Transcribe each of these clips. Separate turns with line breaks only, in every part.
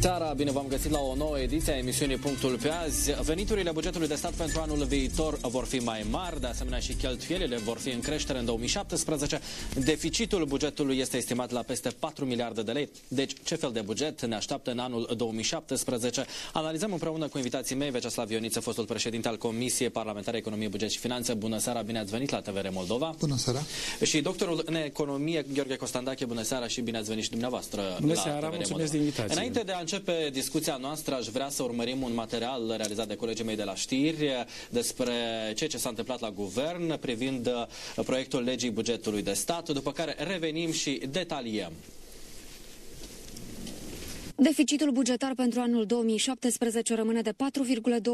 Seara, bine v-am găsit la o nouă ediție a emisiunii Punctul pe azi. Veniturile bugetului de stat pentru anul viitor vor fi mai mari, de asemenea și cheltuielile vor fi în creștere în 2017. Deficitul bugetului este estimat la peste 4 miliarde de lei. Deci, ce fel de buget ne așteaptă în anul 2017? Analizăm împreună cu invitații mei, Veceslav Ioniță, fostul președinte al Comisiei Parlamentare Economie, Buget și Finanțe. Bună seara, bine ați venit la TVR Moldova.
Bună seara.
Și doctorul în economie, Gheorghe Costandache, bună seara și bine ați venit și dumneavoastră
Bună
la
seara,
TVR
mulțumesc
Moldova.
de invitație.
Înainte de a începe discuția noastră, aș vrea să urmărim un material realizat de colegii mei de la știri despre ceea ce s-a întâmplat la guvern privind uh, proiectul legii bugetului de stat, după care revenim și detaliem.
Deficitul bugetar pentru anul 2017 rămâne de 4,2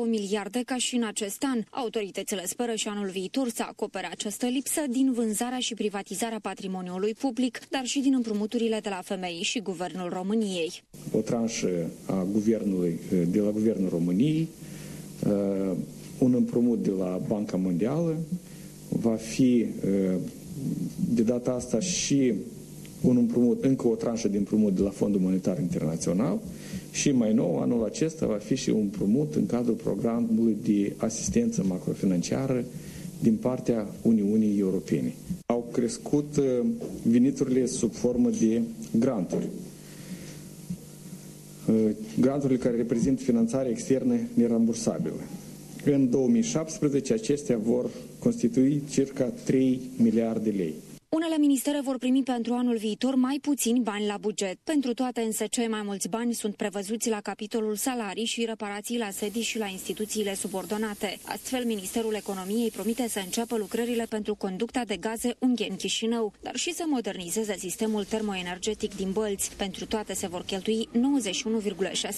miliarde ca și în acest an. Autoritățile speră și anul viitor să acopere această lipsă din vânzarea și privatizarea patrimoniului public, dar și din împrumuturile de la femei și Guvernul României.
O tranșă a guvernului, de la Guvernul României, uh, un împrumut de la Banca Mondială, va fi uh, de data asta și un împrumut, încă o tranșă de împrumut de la Fondul Monetar Internațional și mai nou, anul acesta va fi și un împrumut în cadrul programului de asistență macrofinanciară din partea Uniunii Europene. Au crescut uh, veniturile sub formă de granturi. Uh, Granturile care reprezintă finanțare externă nerambursabilă. În 2017 acestea vor constitui circa 3 miliarde de lei.
Unele ministere vor primi pentru anul viitor mai puțini bani la buget. Pentru toate însă cei mai mulți bani sunt prevăzuți la capitolul salarii și reparații la sedii și la instituțiile subordonate. Astfel, Ministerul Economiei promite să înceapă lucrările pentru conducta de gaze Ungheni Chișinău, dar și să modernizeze sistemul termoenergetic din Bălți. Pentru toate se vor cheltui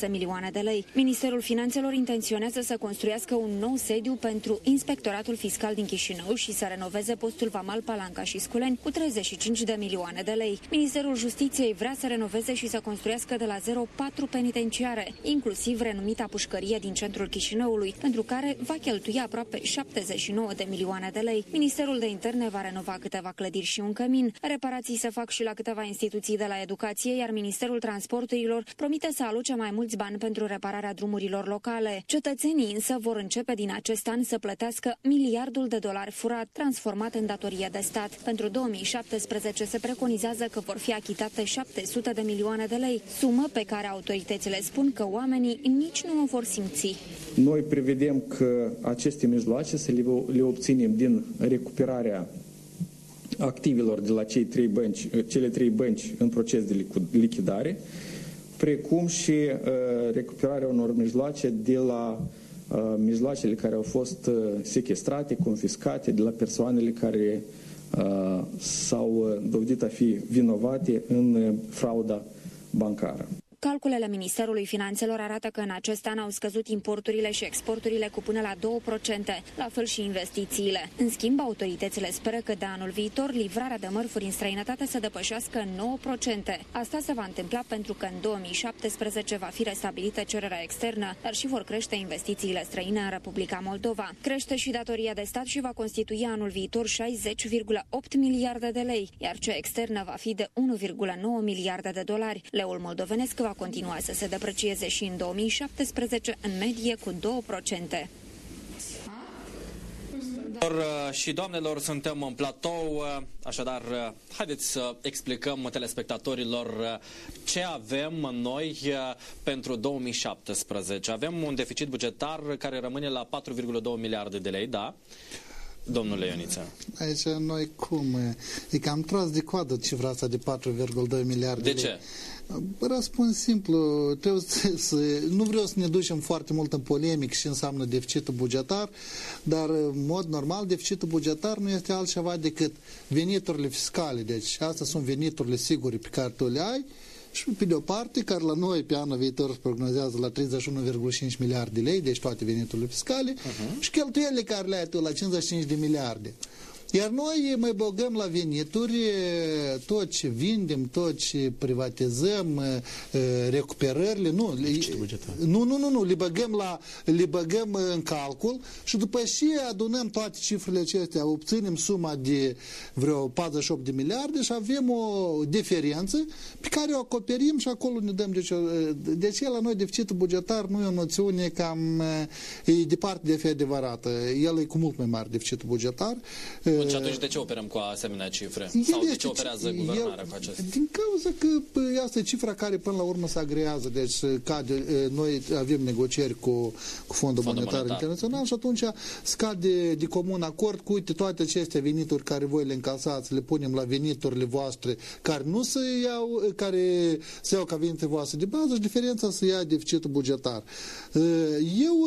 91,6 milioane de lei. Ministerul Finanțelor intenționează să construiască un nou sediu pentru Inspectoratul Fiscal din Chișinău și să renoveze postul Vamal Palanca și Sculeni cu 35 de milioane de lei. Ministerul Justiției vrea să renoveze și să construiască de la zero patru penitenciare, inclusiv renumita pușcărie din centrul Chișinăului, pentru care va cheltui aproape 79 de milioane de lei. Ministerul de Interne va renova câteva clădiri și un cămin. Reparații se fac și la câteva instituții de la educație, iar Ministerul Transporturilor promite să aloce mai mulți bani pentru repararea drumurilor locale. Cetățenii însă vor începe din acest an să plătească miliardul de dolari furat, transformat în datorie de stat. Pentru 2017 se preconizează că vor fi achitate 700 de milioane de lei, sumă pe care autoritățile spun că oamenii nici nu o vor simți.
Noi prevedem că aceste mijloace să le, le obținem din recuperarea activelor de la cei trei bănci, cele trei bănci în proces de lichidare, precum și uh, recuperarea unor mijloace de la uh, mijloacele care au fost uh, sequestrate, confiscate, de la persoanele care uh, s-au dovedit a fi vinovate în uh, frauda bancară.
Calculele Ministerului Finanțelor arată că în acest an au scăzut importurile și exporturile cu până la 2%, la fel și investițiile. În schimb, autoritățile speră că de anul viitor livrarea de mărfuri în străinătate să depășească 9%. Asta se va întâmpla pentru că în 2017 va fi restabilită cererea externă, dar și vor crește investițiile străine în Republica Moldova. Crește și datoria de stat și va constitui anul viitor 60,8 miliarde de lei, iar cea externă va fi de 1,9 miliarde de dolari. Leul moldovenesc va continua să se deprecieze și în 2017 în medie cu 2%.
Și doamnelor, suntem în platou, așadar, haideți să explicăm telespectatorilor ce avem noi pentru 2017. Avem un deficit bugetar care rămâne la 4,2 miliarde de lei, da? Domnule Ioniță.
Aici noi cum? E cam tras de coadă cifra asta de 4,2 miliarde
De
lei.
ce?
Răspuns simplu, trebuie să, să, nu vreau să ne ducem foarte mult în polemic și înseamnă deficitul bugetar, dar în mod normal deficitul bugetar nu este altceva decât veniturile fiscale, deci astea sunt veniturile sigure pe care tu le ai și pe de o parte, care la noi pe anul viitor se prognozează la 31,5 miliarde de lei, deci toate veniturile fiscale, uh-huh. și cheltuielile care le ai tu la 55 de miliarde. Iar noi mai băgăm la venituri tot ce vindem, tot ce privatizăm, recuperările, nu, nu, nu, nu, nu, le băgăm, la, le băgăm în calcul și după și adunăm toate cifrele acestea, obținem suma de vreo 48 de miliarde și avem o diferență pe care o acoperim și acolo ne dăm. Deci, deci la noi deficitul bugetar nu e o noțiune cam e departe de a fi adevărată. El e cu mult mai mare deficitul bugetar.
Bun, și atunci de ce operăm cu asemenea cifre? El Sau de ce operează guvernarea
el,
cu acestea?
Din cauza că asta e cifra care până la urmă se agrează. Deci cade, noi avem negocieri cu, cu Fondul, Fondul Monetar, Monetar Internațional și atunci scade de comun acord cu uite, toate aceste venituri care voi le încasați, le punem la veniturile voastre care nu se iau, care se iau ca venituri voastre de bază și diferența se ia deficitul bugetar. Eu,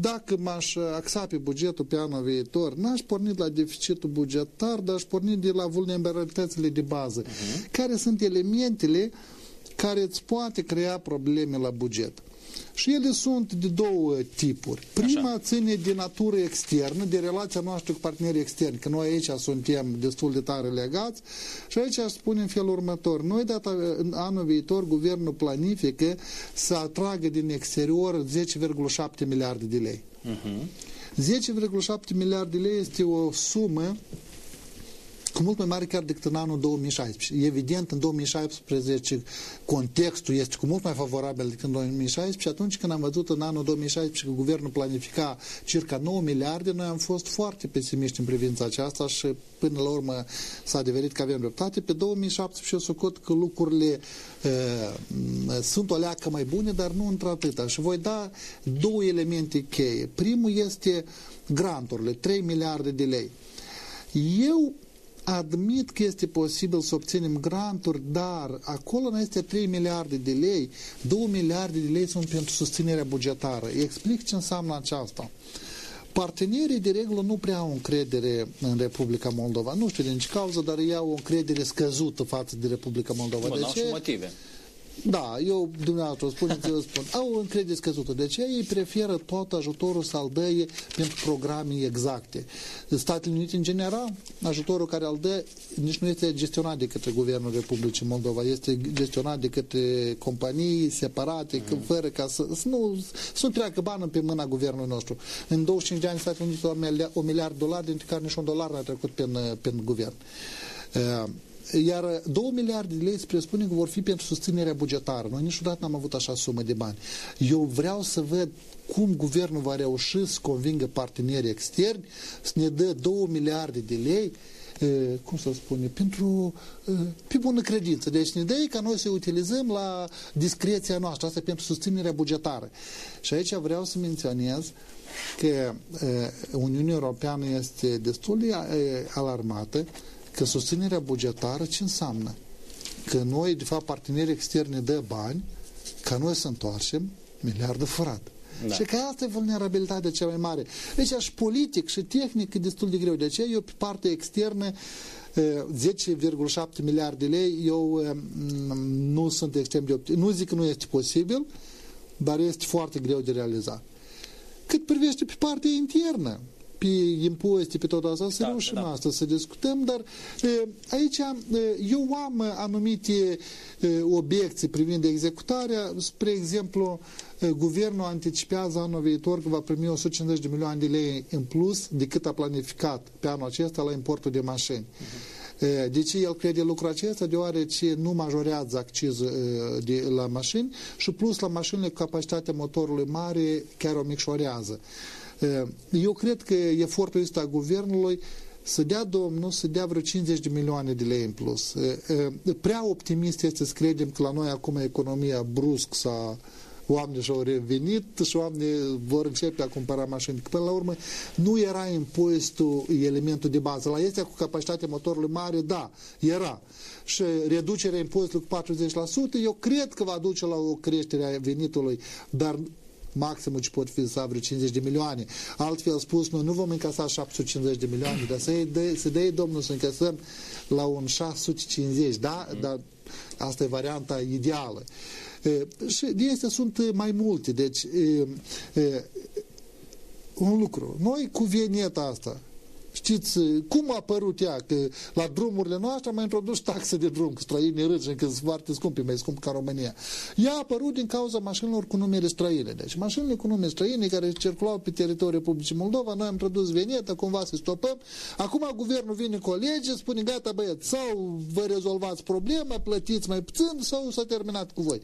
dacă m-aș axa pe bugetul pe anul viitor, n-aș porni la deficitul bugetar, dar aș porni de la vulnerabilitățile de bază. Uh-huh. Care sunt elementele care îți poate crea probleme la buget. Și ele sunt de două tipuri. Prima Așa. ține de natură externă, de relația noastră cu partenerii externi, că noi aici suntem destul de tare legați și aici aș spune în felul următor. Noi, data, în anul viitor, guvernul planifică să atragă din exterior 10,7 miliarde de lei. Uh-huh. 10,7 miliarde de lei este o sumă cu mult mai mare chiar decât în anul 2016. Evident, în 2016 contextul este cu mult mai favorabil decât în 2016 și atunci când am văzut în anul 2016 că guvernul planifica circa 9 miliarde, noi am fost foarte pesimiști în privința aceasta și până la urmă s-a adeverit că avem dreptate. Pe 2017 eu socot că lucrurile uh, sunt o leacă mai bune, dar nu într-atâta. Și voi da două elemente cheie. Primul este granturile, 3 miliarde de lei. Eu admit că este posibil să obținem granturi, dar acolo nu este 3 miliarde de lei, 2 miliarde de lei sunt pentru susținerea bugetară. Explic ce înseamnă aceasta. Partenerii de regulă nu prea au încredere în Republica Moldova. Nu știu din ce cauză, dar ei au o încredere scăzută față de Republica Moldova.
Bă,
de
ce? și motive.
Da, eu dumneavoastră spuneți, eu spun, au încredere scăzută. De ce ei preferă tot ajutorul să-l dă pentru programe exacte. Statele Unite, în general, ajutorul care îl dă nici nu este gestionat de către Guvernul Republicii Moldova, este gestionat de către companii separate, mm. fără ca să, să nu, să nu treacă bani pe mâna guvernului nostru. În 25 de ani Statele Unite au o miliard de dolari, dintre care nici un dolar n-a trecut pe, pe guvern. Uh, iar 2 miliarde de lei se presupune că vor fi pentru susținerea bugetară. Noi niciodată n-am avut așa sumă de bani. Eu vreau să văd cum guvernul va reuși să convingă partenerii externi să ne dă 2 miliarde de lei cum să spune, pentru, pe bună credință. Deci ne dă ca noi să utilizăm la discreția noastră, asta pentru susținerea bugetară. Și aici vreau să menționez că Uniunea Europeană este destul de alarmată că susținerea bugetară ce înseamnă? Că noi, de fapt, partenerii externi ne dă bani ca noi să întoarcem miliardă furat. Da. Și că asta e vulnerabilitatea cea mai mare. Deci, și politic și tehnic e destul de greu. De aceea, eu pe partea externă 10,7 miliarde de lei, eu nu sunt extrem de optimist. Nu zic că nu este posibil, dar este foarte greu de realizat. Cât privește pe partea internă, pe impozite, pe tot asta, să da, reușim da. asta, să discutăm, dar aici eu am anumite obiecții privind executarea, spre exemplu, guvernul anticipează anul viitor că va primi 150 de milioane de lei în plus decât a planificat pe anul acesta la importul de mașini. Uh-huh. De ce el crede lucrul acesta? Deoarece nu majorează accizul de, la mașini și plus la mașinile cu capacitatea motorului mare chiar o micșorează. Eu cred că efortul ăsta a guvernului să dea Domnul, să dea vreo 50 de milioane de lei în plus. Prea optimist este să credem că la noi acum economia brusc s-a oamenii și-au revenit și oamenii vor începe a cumpăra mașini. Până la urmă, nu era impozitul elementul de bază. La este cu capacitatea motorului mare, da, era. Și reducerea impozitului cu 40%, eu cred că va duce la o creștere a venitului, dar maximul ce pot fi să vreo 50 de milioane. Altfel spus, noi nu vom încasa 750 de milioane, dar să dea, să dea Domnul să încasăm la un 650, da? Mm. Dar asta e varianta ideală. E, și de astea sunt mai multe. Deci, e, e, un lucru. Noi cu vieneta asta, Știți, cum a apărut ea? Că la drumurile noastre am mai introdus taxe de drum, că străinii râd că sunt foarte scumpi, mai scump ca România. Ea a apărut din cauza mașinilor cu numere străine. Deci mașinile cu nume străine care circulau pe teritoriul Republicii Moldova, noi am introdus venietă, cumva să stopăm. Acum guvernul vine cu o lege, spune gata băieți, sau vă rezolvați problema, plătiți mai puțin, sau s-a terminat cu voi.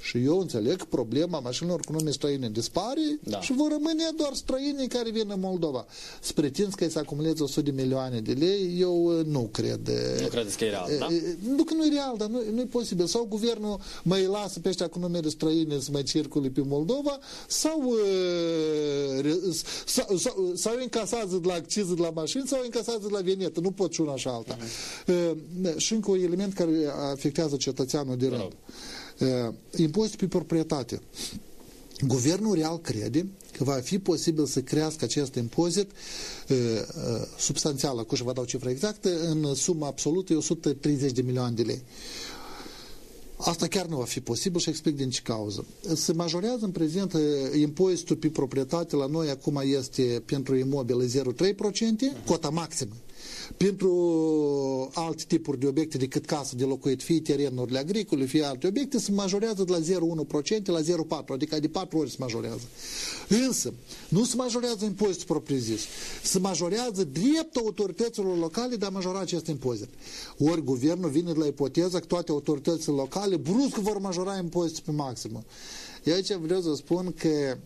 Și eu înțeleg că problema mașinilor cu nume străine dispare da. și vor rămâne doar străinii care vin în Moldova. Să pretinți că se acumuleze 100 de milioane de lei, eu uh, nu cred.
Nu credeți că e real, da?
Nu că nu e real, dar nu, nu e posibil. Sau guvernul mai lasă pe ăștia cu numere străine să mai circule pe Moldova, sau, uh, sau, sau, sau încasează de la acciză de la mașini, sau încasează de la venietă. Nu pot și una și alta. Uh, și încă un element care afectează cetățeanul de rând. Uh, impozitul pe proprietate. Guvernul real crede că va fi posibil să crească acest impozit uh, uh, substanțial, acum și vă dau cifra exactă, în sumă absolută 130 de milioane de lei. Asta chiar nu va fi posibil și explic din ce cauză. Se majorează în prezent impozitul pe proprietate la noi acum este pentru imobile 0,3%, cota maximă pentru alte tipuri de obiecte decât casă de locuit, fie terenurile agricole, fie alte obiecte, se majorează de la 0,1% la 0,4%, adică de 4 ori se majorează. Însă, nu se majorează impozitul propriu-zis, se majorează dreptul autorităților locale de a majora acest impozit. Ori guvernul vine de la ipoteza că toate autoritățile locale brusc vor majora impozitul pe maximă. Eu aici vreau să spun că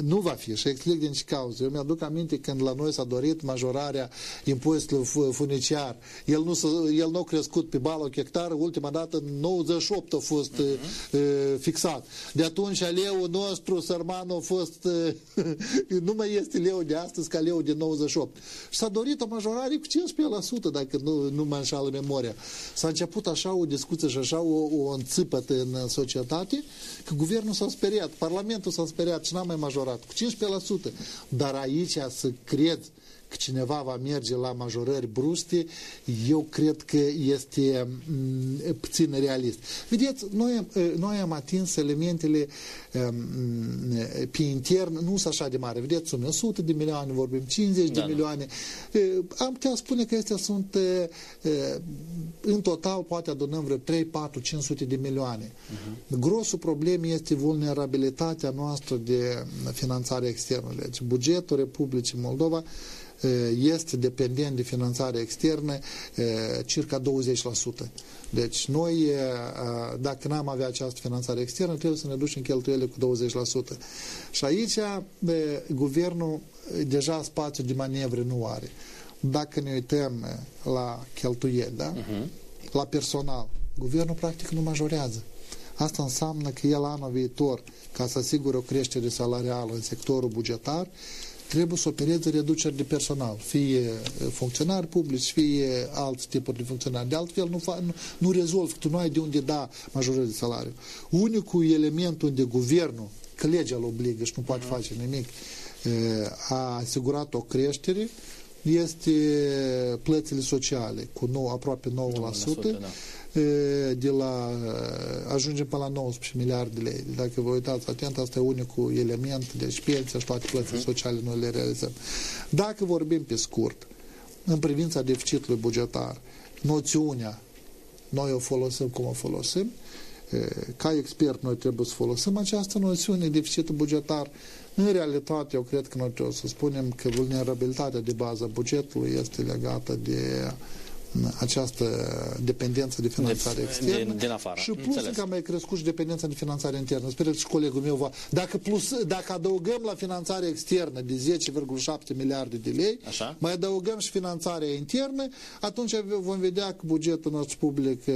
nu va fi și explic din ce cauză. Eu mi-aduc aminte când la noi s-a dorit majorarea impozitului funiciar. El nu, el nu a crescut pe bală hectar, ultima dată în 98 a fost uh-huh. uh, fixat. De atunci leul nostru, sărmanul, a fost uh, nu mai este leu de astăzi ca leu de 98. Și s-a dorit o majorare cu 15%, dacă nu, nu mă înșală memoria. S-a început așa o discuție și așa o, o înțipătă în societate, că guvernul s-a speriat, Parlamentul s-a speriat și n-a mai majorat majorat cu 15%. Dar aici să cred că cineva va merge la majorări bruste, eu cred că este mm, puțin realist. Vedeți, noi, noi am atins elementele mm, pe intern, nu sunt așa de mare. Vedeți, sunt 100 de milioane, vorbim 50 da, de milioane. Am putea spune că astea sunt în total, poate adunăm vreo 3, 4, 500 de milioane. Uh-huh. Grosul problemei este vulnerabilitatea noastră de finanțare externă. Deci bugetul Republicii Moldova este dependent de finanțare externă circa 20%. Deci noi, dacă n-am avea această finanțare externă, trebuie să ne ducem cheltuielile cu 20%. Și aici guvernul deja spațiu de manevre nu are. Dacă ne uităm la cheltuieli, da? Uh-huh. la personal, guvernul practic nu majorează. Asta înseamnă că el anul viitor, ca să asigure o creștere salarială în sectorul bugetar, trebuie să opereze reduceri de personal, fie uh, funcționari publici, fie alți tipuri de funcționari. De altfel nu, fa, nu, nu rezolvi, tu nu ai de unde da majorări de salariu. Unicul element unde guvernul, că legea îl obligă și nu poate uh-huh. face nimic, uh, a asigurat o creștere, este plățile sociale cu nou, aproape 9%, 9% da de la, ajungem până la 19 miliarde de lei. Dacă vă uitați atent, asta e unicul element, deci pensia și toate plățile uh-huh. sociale noi le realizăm. Dacă vorbim pe scurt, în privința deficitului bugetar, noțiunea, noi o folosim cum o folosim, ca expert noi trebuie să folosim această noțiune, deficitul bugetar. În realitate, eu cred că noi trebuie să spunem că vulnerabilitatea de bază a bugetului este legată de uh, această dependență de finanțare de, externă
din, din afară.
și plus Înțeles. că a mai crescut și dependența de finanțare internă. Sper că și colegul meu va... Dacă, plus, dacă adăugăm la finanțare externă de 10,7 miliarde de lei, Așa? mai adăugăm și finanțarea internă, atunci vom vedea că bugetul nostru public eh,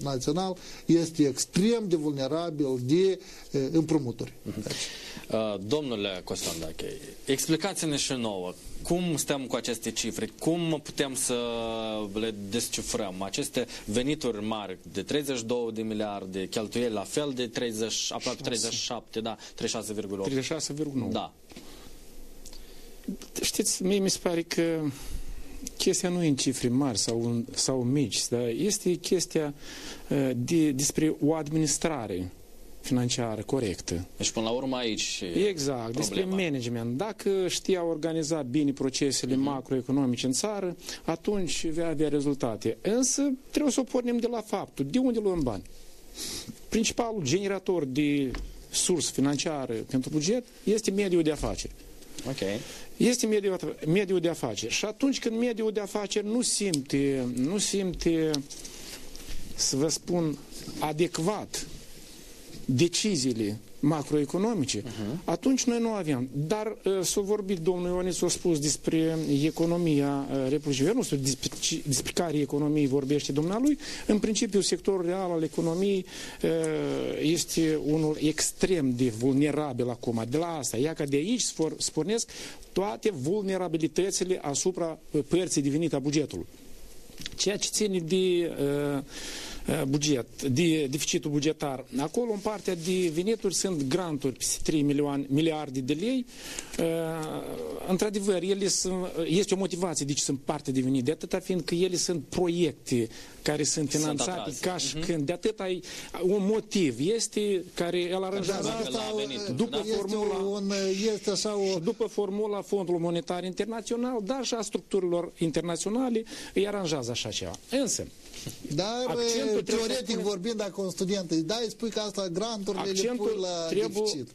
național este extrem de vulnerabil de eh, împrumuturi. Uh-huh. Deci.
Uh, domnule Costandache, explicați-ne și nouă cum stăm cu aceste cifre? Cum putem să le descifrăm? Aceste venituri mari de 32 de miliarde, cheltuieli la fel de 30, aproape 37, da, 36,8.
36,9.
Da.
Știți, mie mi se pare că chestia nu e în cifre mari sau, sau mici, dar este chestia uh, de, despre o administrare financiară corectă.
Deci, până la urmă, aici
Exact, despre management. Dacă știa organiza bine procesele uh-huh. macroeconomice în țară, atunci vei avea rezultate. Însă trebuie să o pornim de la faptul. De unde luăm bani? Principalul generator de sursă financiară pentru buget este mediul de afaceri.
Okay.
Este mediul, mediul de afaceri. Și atunci când mediul de afaceri nu simte, nu simte, să vă spun, adecvat deciziile macroeconomice, uh-huh. atunci noi nu aveam. Dar uh, s-a vorbit, domnul Ionis s-a spus despre economia uh, Republicii. Eu nu știu despre, despre care economie vorbește dumnealui. În principiu, sectorul real al economiei uh, este unul extrem de vulnerabil acum. De la asta, ia că de aici spornesc toate vulnerabilitățile asupra părții devenite a bugetului. Ceea ce ține de uh, Uh, buget, de deficitul bugetar. Acolo, în partea de venituri, sunt granturi peste 3 milioane, miliarde de lei. Uh, într-adevăr, ele sunt, este o motivație de ce sunt parte de venit, de atâta fiind că ele sunt proiecte care sunt finanțate ca și uh-huh. când, de atât ai un motiv, este care el aranjează
asta, după este formula, un, este așa o...
după formula Fondului Monetar Internațional, dar și a structurilor internaționale îi aranjează așa ceva. Însă,
dar, Accentul teoretic vorbind, dacă un student îi dai, spui că asta granturile le pui la deficit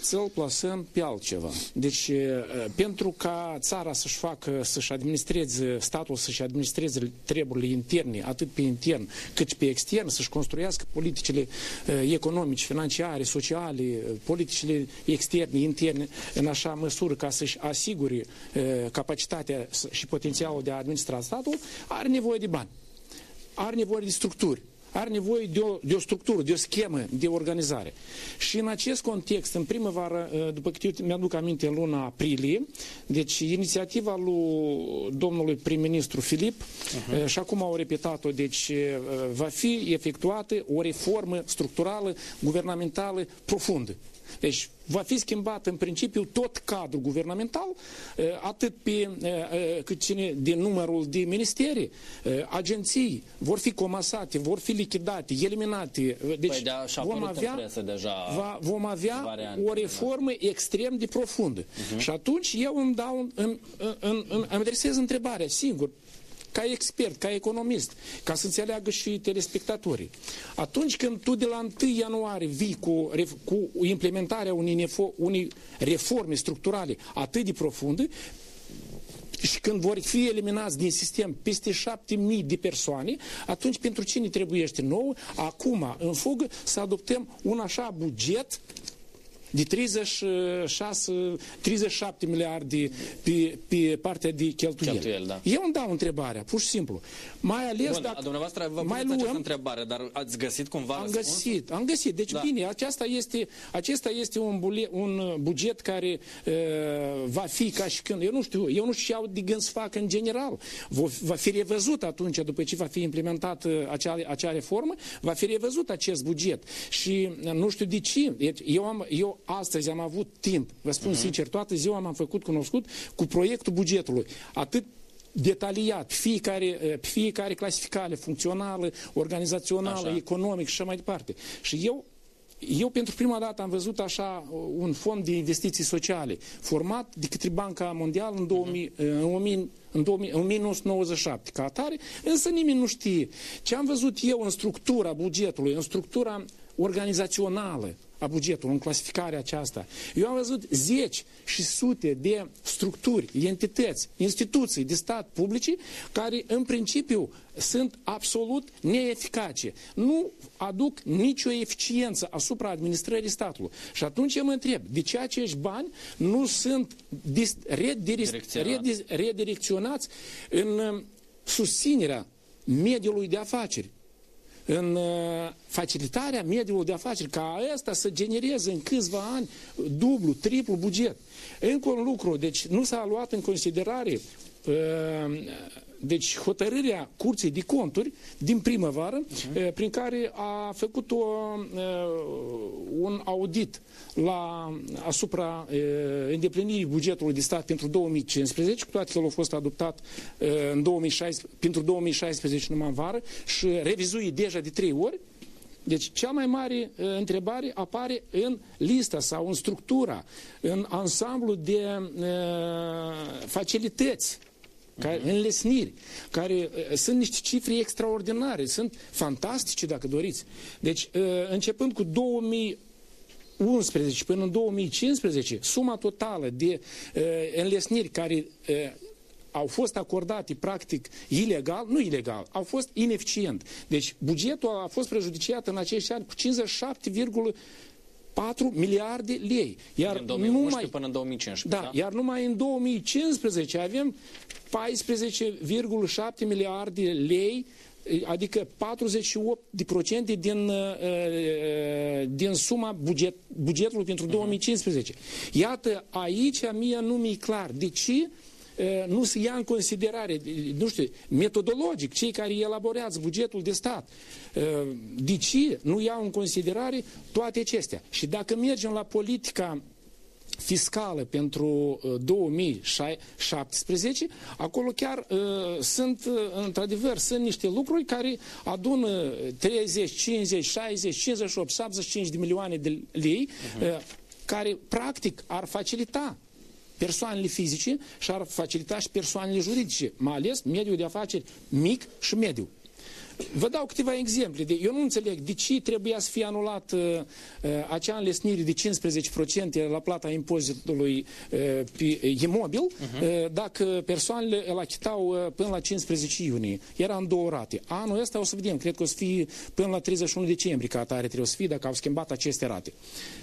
să-l plasăm pe altceva. Deci, pentru ca țara să-și facă, să-și administreze, statul să-și administreze treburile interne, atât pe intern cât și pe extern, să-și construiască politicile economice, financiare, sociale, politicile externe, interne, în așa măsură ca să-și asigure capacitatea și potențialul de a administra statul, are nevoie de bani are nevoie de structuri, are nevoie de o, de o structură, de o schemă de organizare. Și în acest context, în primăvară, ă, după câte eu mi-aduc aminte, în luna aprilie, deci inițiativa lui domnului prim-ministru Filip, uh-huh. și acum au repetat-o, deci ă, va fi efectuată o reformă structurală, guvernamentală profundă. Deci va fi schimbat în principiu tot cadrul guvernamental, eh, atât pe eh, eh, cât cine de numărul de ministeri, agenții vor fi comasate, vor fi lichidate, eliminate.
Deci păi de vom avea, deja
va, vom avea variante, o reformă da. extrem de profundă. Uh-huh. Și atunci eu îmi dau, îmi, îmi, îmi, îmi adresez întrebarea singur, ca expert, ca economist, ca să înțeleagă și telespectatorii. Atunci când tu de la 1 ianuarie vii cu, cu implementarea unei, nefo, unei reforme structurale atât de profunde, și când vor fi eliminați din sistem peste 7.000 de persoane, atunci pentru cine trebuiește nou, acum, în fugă, să adoptăm un așa buget de 36, 37 miliarde pe, pe partea de cheltuieli. Cheltuieli da. Eu îmi dau întrebarea, pur și simplu. Mai ales
Bun,
dacă...
Dumneavoastră vă mai luăm, întrebare, dar ați găsit cumva
Am răspuns? găsit, am găsit. Deci da. bine, aceasta este, acesta este un, bule, un buget care uh, va fi ca și când, eu nu știu, eu nu știu ce au de gând să facă în general. Va fi revăzut atunci, după ce va fi implementat uh, acea, acea reformă, va fi revăzut acest buget. Și uh, nu știu de ce. Deci, eu, am, eu astăzi am avut timp, vă spun uh-huh. sincer, toată ziua m-am făcut cunoscut cu proiectul bugetului. Atât detaliat, fiecare, fiecare clasificare funcțională, organizațională, așa. economic și așa mai departe. Și eu eu pentru prima dată am văzut așa un fond de investiții sociale format de către Banca Mondială în, 2000, uh-huh. în, în, 2000, în 1997 ca atare, însă nimeni nu știe. Ce am văzut eu în structura bugetului, în structura organizațională a bugetului, în clasificarea aceasta. Eu am văzut zeci și sute de structuri, entități, instituții de stat publice care în principiu sunt absolut neeficace. Nu aduc nicio eficiență asupra administrării statului. Și atunci eu mă întreb, de ce acești bani nu sunt redirecționați în susținerea mediului de afaceri? În uh, facilitarea mediului de afaceri, ca ăsta să genereze în câțiva ani dublu, triplu buget. Încă un lucru, deci nu s-a luat în considerare uh, deci hotărârea Curții de Conturi din primăvară, uh-huh. prin care a făcut o, uh, un audit la, asupra uh, îndeplinirii bugetului de stat pentru 2015, cu toate că el a fost adoptat uh, în 2016, pentru 2016 numai în vară și revizuit deja de trei ori, Deci cea mai mare uh, întrebare apare în lista sau în structura, în ansamblu de uh, facilități care, înlesniri, care uh, sunt niște cifre extraordinare, sunt fantastice dacă doriți. Deci, uh, începând cu 2011 până în 2015, suma totală de uh, înlesniri care uh, au fost acordate practic ilegal, nu ilegal, au fost ineficient. Deci bugetul a fost prejudiciat în acești ani cu 57,4 miliarde lei.
Iar Din 2011 numai, până în 2015.
Da, da, iar numai în 2015 avem 14,7 miliarde lei adică 48% din, uh, uh, din suma buget, bugetului pentru 2015. Iată, aici mie nu mi-e clar. De ce nu se ia în considerare, nu știu, metodologic, cei care elaborează bugetul de stat, de ce nu iau în considerare toate acestea? Și dacă mergem la politica fiscală pentru 2017, acolo chiar uh, sunt, uh, într-adevăr, sunt niște lucruri care adună 30, 50, 60, 58, 75 de milioane de lei, uh-huh. uh, care practic ar facilita persoanele fizice și ar facilita și persoanele juridice, mai ales mediul de afaceri mic și mediu. Vă dau câteva exemple. De, eu nu înțeleg de ce trebuia să fie anulat uh, uh acea înlesnire de 15% la plata impozitului uh, pe imobil uh-huh. uh, dacă persoanele îl achitau uh, până la 15 iunie. Era în două rate. Anul ăsta o să vedem, cred că o să fie până la 31 decembrie ca atare trebuie să fie dacă au schimbat aceste rate.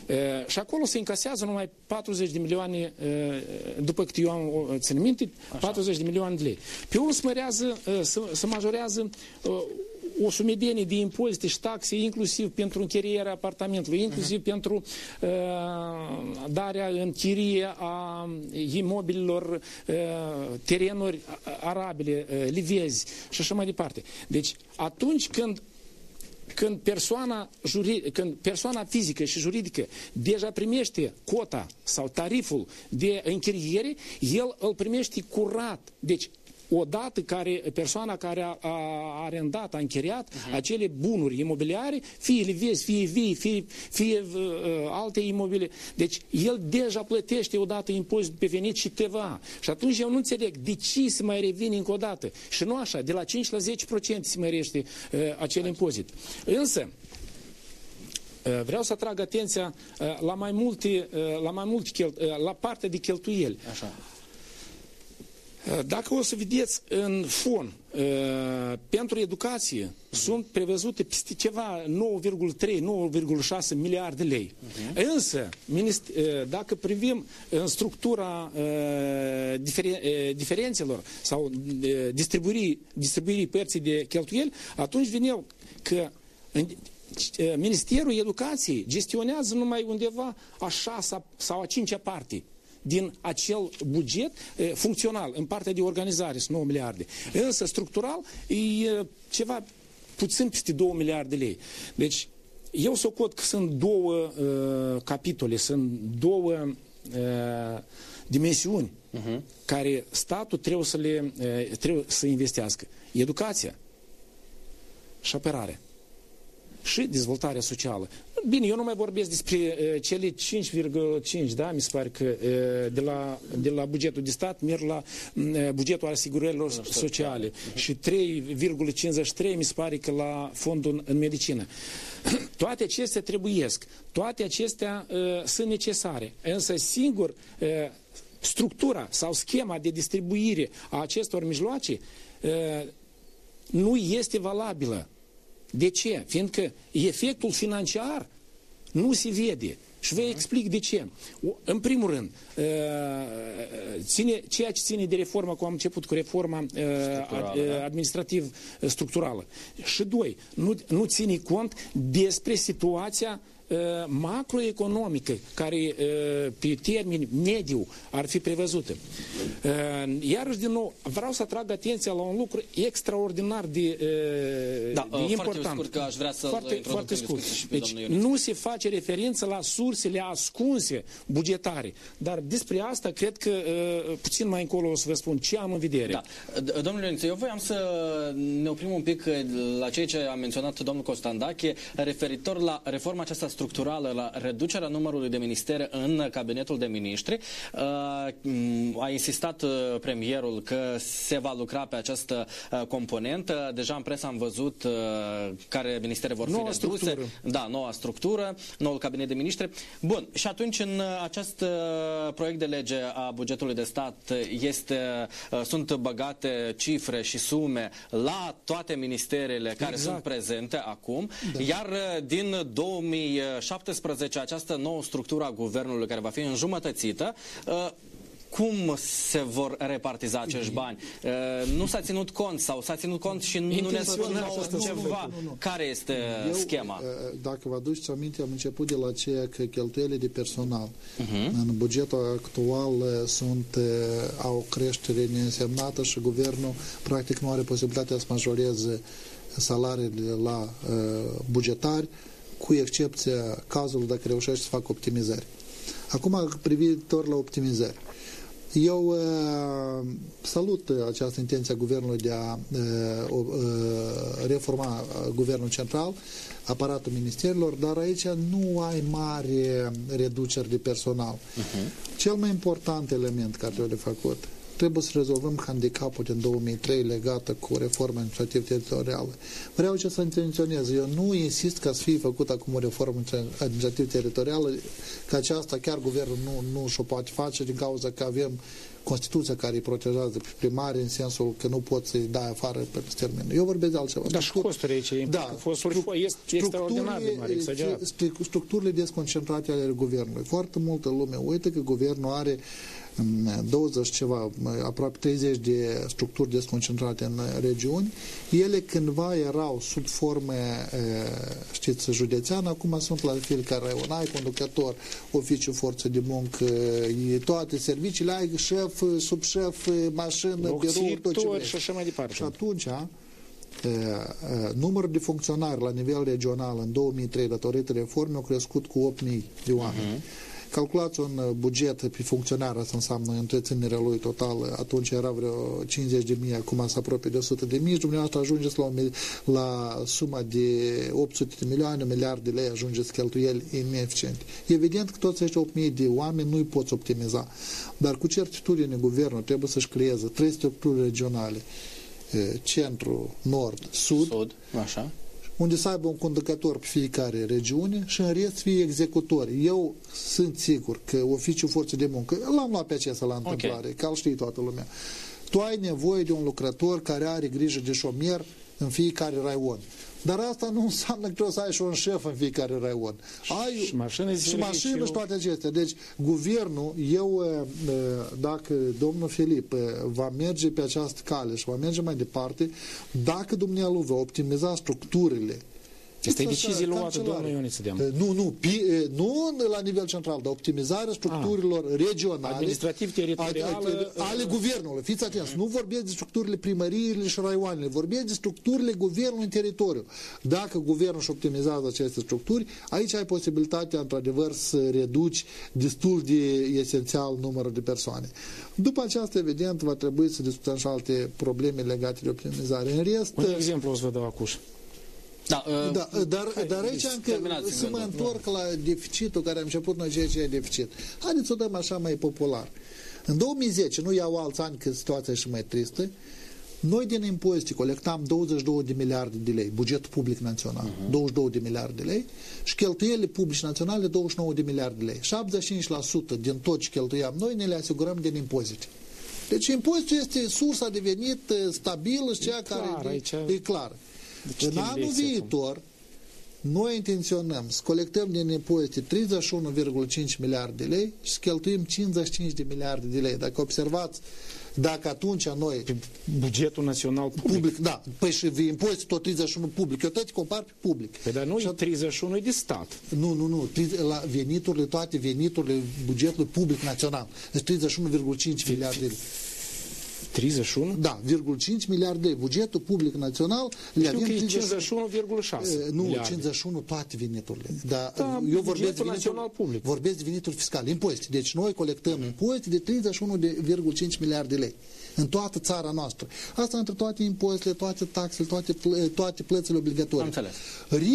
Uh, și acolo se încasează numai 40 de milioane, uh, după cât eu am uh, țin minte, Așa. 40 de milioane de lei. Pe urmă se mărează, uh, se, se majorează uh, o sumedenie de impozite și taxe, inclusiv pentru închirierea apartamentului, inclusiv uh-huh. pentru uh, darea în chirie a imobililor, uh, terenuri arabile, uh, livezi și așa mai departe. Deci, atunci când când persoana, juri, când persoana fizică și juridică deja primește cota sau tariful de închiriere, el îl primește curat. Deci odată care persoana care a, a arendat, a închiriat uh-huh. acele bunuri imobiliare, fie livezi, fie vii, fie, fie uh, uh, alte imobile. Deci el deja plătește odată impozit pe venit și TVA. Și atunci eu nu înțeleg de ce se mai revine încă o dată. Și nu așa, de la 5 la 10% se mărește uh, acel impozit. Însă, uh, Vreau să atrag atenția uh, la mai multe, uh, la mai multe la partea de cheltuieli. Așa. Dacă o să vedeți în fond, pentru educație sunt prevăzute peste ceva 9,3-9,6 miliarde de lei. Uh-huh. Însă, dacă privim în structura diferențelor sau distribuirii, distribuirii părții de cheltuieli, atunci vine că Ministerul Educației gestionează numai undeva a șasea sau a cincea parte din acel buget e, funcțional, în partea de organizare, sunt 9 miliarde. Însă, structural, e ceva puțin peste 2 miliarde de lei. Deci, eu socot că sunt două uh, capitole, sunt două uh, dimensiuni uh-huh. care statul trebuie să le uh, trebuie să investească. Educația și apărarea și dezvoltarea socială. Bine, eu nu mai vorbesc despre uh, cele 5,5, da, mi se pare că uh, de, la, de la bugetul de stat merg la uh, bugetul asigurărilor sociale uh-huh. și 3,53 mi se pare că la fondul în medicină. Toate acestea trebuiesc, toate acestea uh, sunt necesare, însă singur uh, structura sau schema de distribuire a acestor mijloace uh, nu este valabilă. De ce? Fiindcă efectul financiar nu se vede. Și vă explic de ce. În primul rând, uh, ține, ceea ce ține de reformă, cum am început cu reforma uh, da. administrativ-structurală. Și doi, nu, nu ține cont despre situația uh, macroeconomică care uh, pe termen mediu ar fi prevăzută. Uh, iarăși, din nou, vreau să atrag atenția la un lucru extraordinar de, uh,
Da,
de
uh, foarte
important.
scurt, că aș vrea să-l
foarte,
introduc
foarte
în
scurt.
discuție și pe
Deci
domnul Ioniță.
nu se face referință la sursele ascunse bugetare, dar despre asta cred că uh, puțin mai încolo o să vă spun ce am în vedere.
Da. D- Domnule Ionuț, eu voiam să ne oprim un pic la ceea ce a menționat domnul Costandache referitor la reforma aceasta structurală, la reducerea numărului de ministere în cabinetul de ministri. Uh, m, A insistat uh, premierul că se va lucra pe această uh, componentă. Deja în presă am văzut uh, care ministere vor fi
Noua
reduse.
structură.
Da, noua structură, noul cabinet de ministri. Bun, și atunci în uh, acest uh, proiect de lege a bugetului de stat este, uh, sunt băgate cifre și sume la toate ministerele care
Exact.
sunt prezente acum, da. iar uh, din 2017 această nouă structură a guvernului care va fi înjumătățită, uh, cum se vor repartiza acești bani? Uh, Nu s-a ținut cont sau s-a ținut cont și nu ne
Intenționat
spun
asta
nouă
se
ceva?
Nu, nu, nu.
Care este
Eu,
schema?
uh, Dacă vă aduceți aminte, am început de la ceea că cheltuielile de personal în bugetul actual uh, sunt, uh, au o creștere neînsemnată și guvernul practic nu are posibilitatea să majoreze salariile la uh, bugetari, cu excepția cazului dacă reușește să facă optimizări. Acum, privitor la optimizări. Eu uh, salut uh, această intenție a guvernului de a uh, o- uh, reforma uh, guvernul central, aparatul ministerilor, dar aici nu ai mari reduceri de personal. Cel mai important element care trebuie făcut trebuie să rezolvăm handicapul din 2003 legată cu reforma administrativ teritorială. Vreau ce să intenționez. Eu nu insist ca să fie făcut acum o reformă administrativ teritorială, că aceasta chiar guvernul nu, nu și-o poate face din cauza că avem Constituția care îi protejează pe primari în sensul că nu poți să-i dai afară pe termen. Eu vorbesc de altceva.
Dar și
Structuri-
costuri aici implică. Fosturi
stru-
este extraordinar de mare, exagerat.
stru- structurile desconcentrate ale guvernului. Foarte multă lume uită că guvernul are mm, 20 ceva, aproape 30 de structuri desconcentrate în regiuni. Ele cândva erau sub forme, eh, știți, județeană, acum sunt la fiecare raion. Ai conducător, oficiu, forță de muncă, e toate serviciile, ai șef, subșef, mașină, birou, tot ce
Locțitori
vrei.
și așa mai departe.
Și atunci, e, e, numărul de funcționari la nivel regional în 2003 datorită reformei au crescut cu 8.000 de oameni. Calculați un uh, buget pe funcționar, asta înseamnă întreținerea lui totală, atunci era vreo 50 de mii, acum se apropie de 100 de mii și dumneavoastră ajungeți la, un mil- la suma de 800 de milioane, un miliard de lei, ajungeți cheltuieli ineficiente. Evident că toți acești 8.000 de oameni nu îi poți optimiza, dar cu certitudine guvernul trebuie să-și creeze trei structuri regionale, e, centru, nord, sud,
Sud, așa.
Unde să aibă un conducător pe fiecare regiune și în rest fie executori. Eu sunt sigur că oficiul forței de muncă, l-am luat pe acesta la întâmplare, că îl știe toată lumea. Tu ai nevoie de un lucrător care are grijă de șomier în fiecare raion. Dar asta nu înseamnă că trebuie să ai și un șef în fiecare raion. Ai,
Și mașină de
și
serviciu.
mașină și toate acestea. Deci, guvernul, eu, e, e, dacă domnul Filip e, va merge pe această cale și va merge mai departe, dacă dumnealui va optimiza structurile
Este
Așa,
decizie luată,
cancelare.
domnul Ioniță Deam.
E, Nu, nu, pi, e, nu la nivel central, dar optimizarea structurilor regionale
Administrativ-teritorială,
ale, ale guvernului. Fiți atenți, nu vorbesc de structurile primăriile și raioanele, vorbesc de structurile guvernului în teritoriu. Dacă guvernul își optimizează aceste structuri, aici ai posibilitatea, într-adevăr, să reduci destul de esențial numărul de persoane. După aceasta, evident, va trebui să discutăm și alte probleme legate de optimizare. În rest,
Un exemplu o să vă dau acuș.
Da, uh,
da, dar, dar aici
deci,
încă
terminați
să mă
gândul.
întorc la deficitul care am început noi ceea ce e deficit. Haideți să o dăm așa mai popular. În 2010, nu iau alți ani că situația e și mai tristă, noi din impozite colectam 22 de miliarde de lei, bugetul public național, uh-huh. 22 de miliarde de lei și cheltuielile publice naționale 29 de miliarde de lei. 75% din tot ce cheltuiam noi ne le asigurăm din impozite. Deci impozitul este sursa de venit eh, stabilă și cea
clar,
care
aici-
e, e clară.
Citim
În anul
lecția
viitor, noi intenționăm să colectăm din impozite 31,5 miliarde de lei și să cheltuim 55 de miliarde de lei. Dacă observați Dacă atunci noi...
Pe bugetul național public.
Public, da. Păi și impozit tot 31 public. Eu tot compar pe public.
Păi dar nu
și
e 31 e de stat.
Nu, nu, nu. La veniturile, toate veniturile bugetului public național. Deci 31,5 miliarde.
31?
Da, 0,5 miliarde. Bugetul public național le
Știu
avem
că e
51,6 Nu,
miliarde.
51 toate veniturile. Dar
Da,
eu vorbesc de,
bugetul național
venituri,
public.
vorbesc de venituri fiscale, impozite. Deci noi colectăm impozite de 31,5 miliarde de lei în toată țara noastră. Asta între toate impozitele, toate taxele, toate, plă- toate plățile obligatorii.
Am înțeles.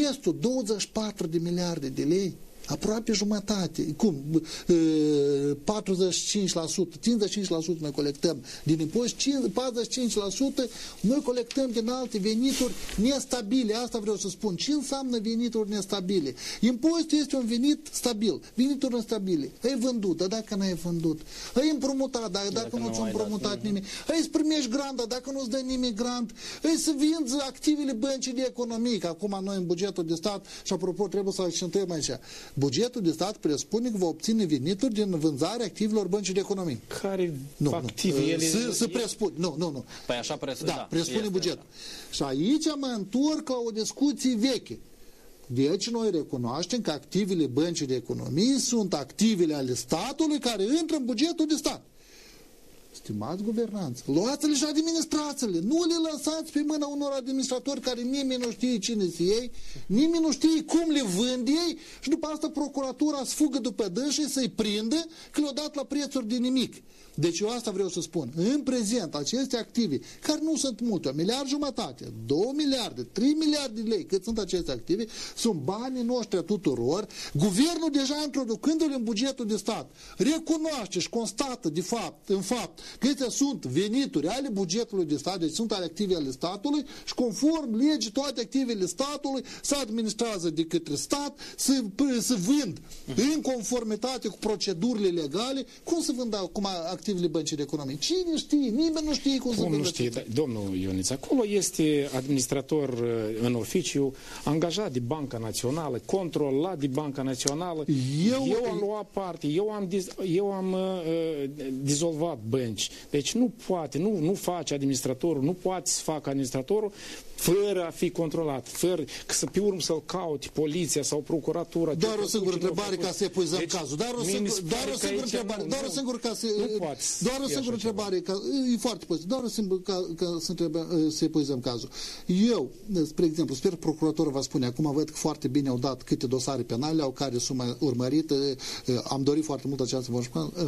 Restul, 24 de miliarde de lei, aproape jumătate, cum, e, 45%, 55% noi colectăm din impozit, 45% noi colectăm din alte venituri nestabile, asta vreau să spun. Ce înseamnă venituri nestabile? Impozitul este un venit stabil, venituri instabile. Ai vândut, dar dacă n-ai vândut, ai împrumutat, dar dacă,
Dacă
nu
nu
ți-a
ai dat
împrumutat nimic, ai să primești grant, dar dacă nu-ți dă nimic grant, ai să vinzi activele băncii de economie, că acum noi în bugetul de stat, și apropo trebuie să accentăm aici, bugetul de stat presupune că va obține venituri din vânzarea activelor băncii de economie.
Care
Nu,
active
nu.
ele?
Să, să presupune. Nu, nu, nu.
Păi așa pres-
da,
da,
presupune
este,
bugetul. Și aici mă întorc la o discuție veche. Deci noi recunoaștem că activele băncii de economie sunt activele ale statului care intră în bugetul de stat. Stimați guvernanți, luați-le și administrațiile, nu le lăsați pe mâna unor administratori care nimeni nu știe cine se ei, nimeni nu știe cum le vând ei și după asta procuratura să fugă după dânsii să-i prindă că le-au dat la prețuri de nimic. Deci eu asta vreau să spun. În prezent, aceste active, care nu sunt multe, un miliard jumătate, două miliarde, trei miliarde de lei, cât sunt aceste active, sunt banii noștri a tuturor. Guvernul deja introducându-le în bugetul de stat, recunoaște și constată de fapt, în fapt, că acestea sunt venituri ale bugetului de stat, deci sunt ale active ale statului și conform legii toate activele statului se administrează de către stat, să, să vând în conformitate cu procedurile legale, cum să vând acum activele băncii de economie? Cine știe? Nimeni nu știe cum, să
Cum nu
vândă.
știe, da, domnul Ioniț, acolo este administrator uh, în oficiu, angajat de Banca Națională, controlat de Banca Națională.
Eu-
eu am luat parte, eu am, diz, eu am uh, dizolvat bănci. Deci nu poate, nu, nu face administratorul, nu poate să facă administratorul fără a fi controlat, fără că să pe urmă să-l caute poliția sau procuratura.
Doar
ce
o singură
cine a
întrebare
făcut.
ca să epuizăm
Deci,
cazul. Doar o,
mie mi
singur,
se
doar
pare
o
că
singură
aici
întrebare.
nu-
Doar o
nu-
singură ca să...
Nu poți
Doar o
fi
singură
așa ceva.
întrebare. Ca, e foarte pozitiv. Doar o singură ca, ca să, întreba, să epuizăm cazul. Eu, spre exemplu, sper că procuratorul va spune, acum văd că foarte bine au dat câte dosare penale au, care sunt mai urmărite. Am dorit foarte mult această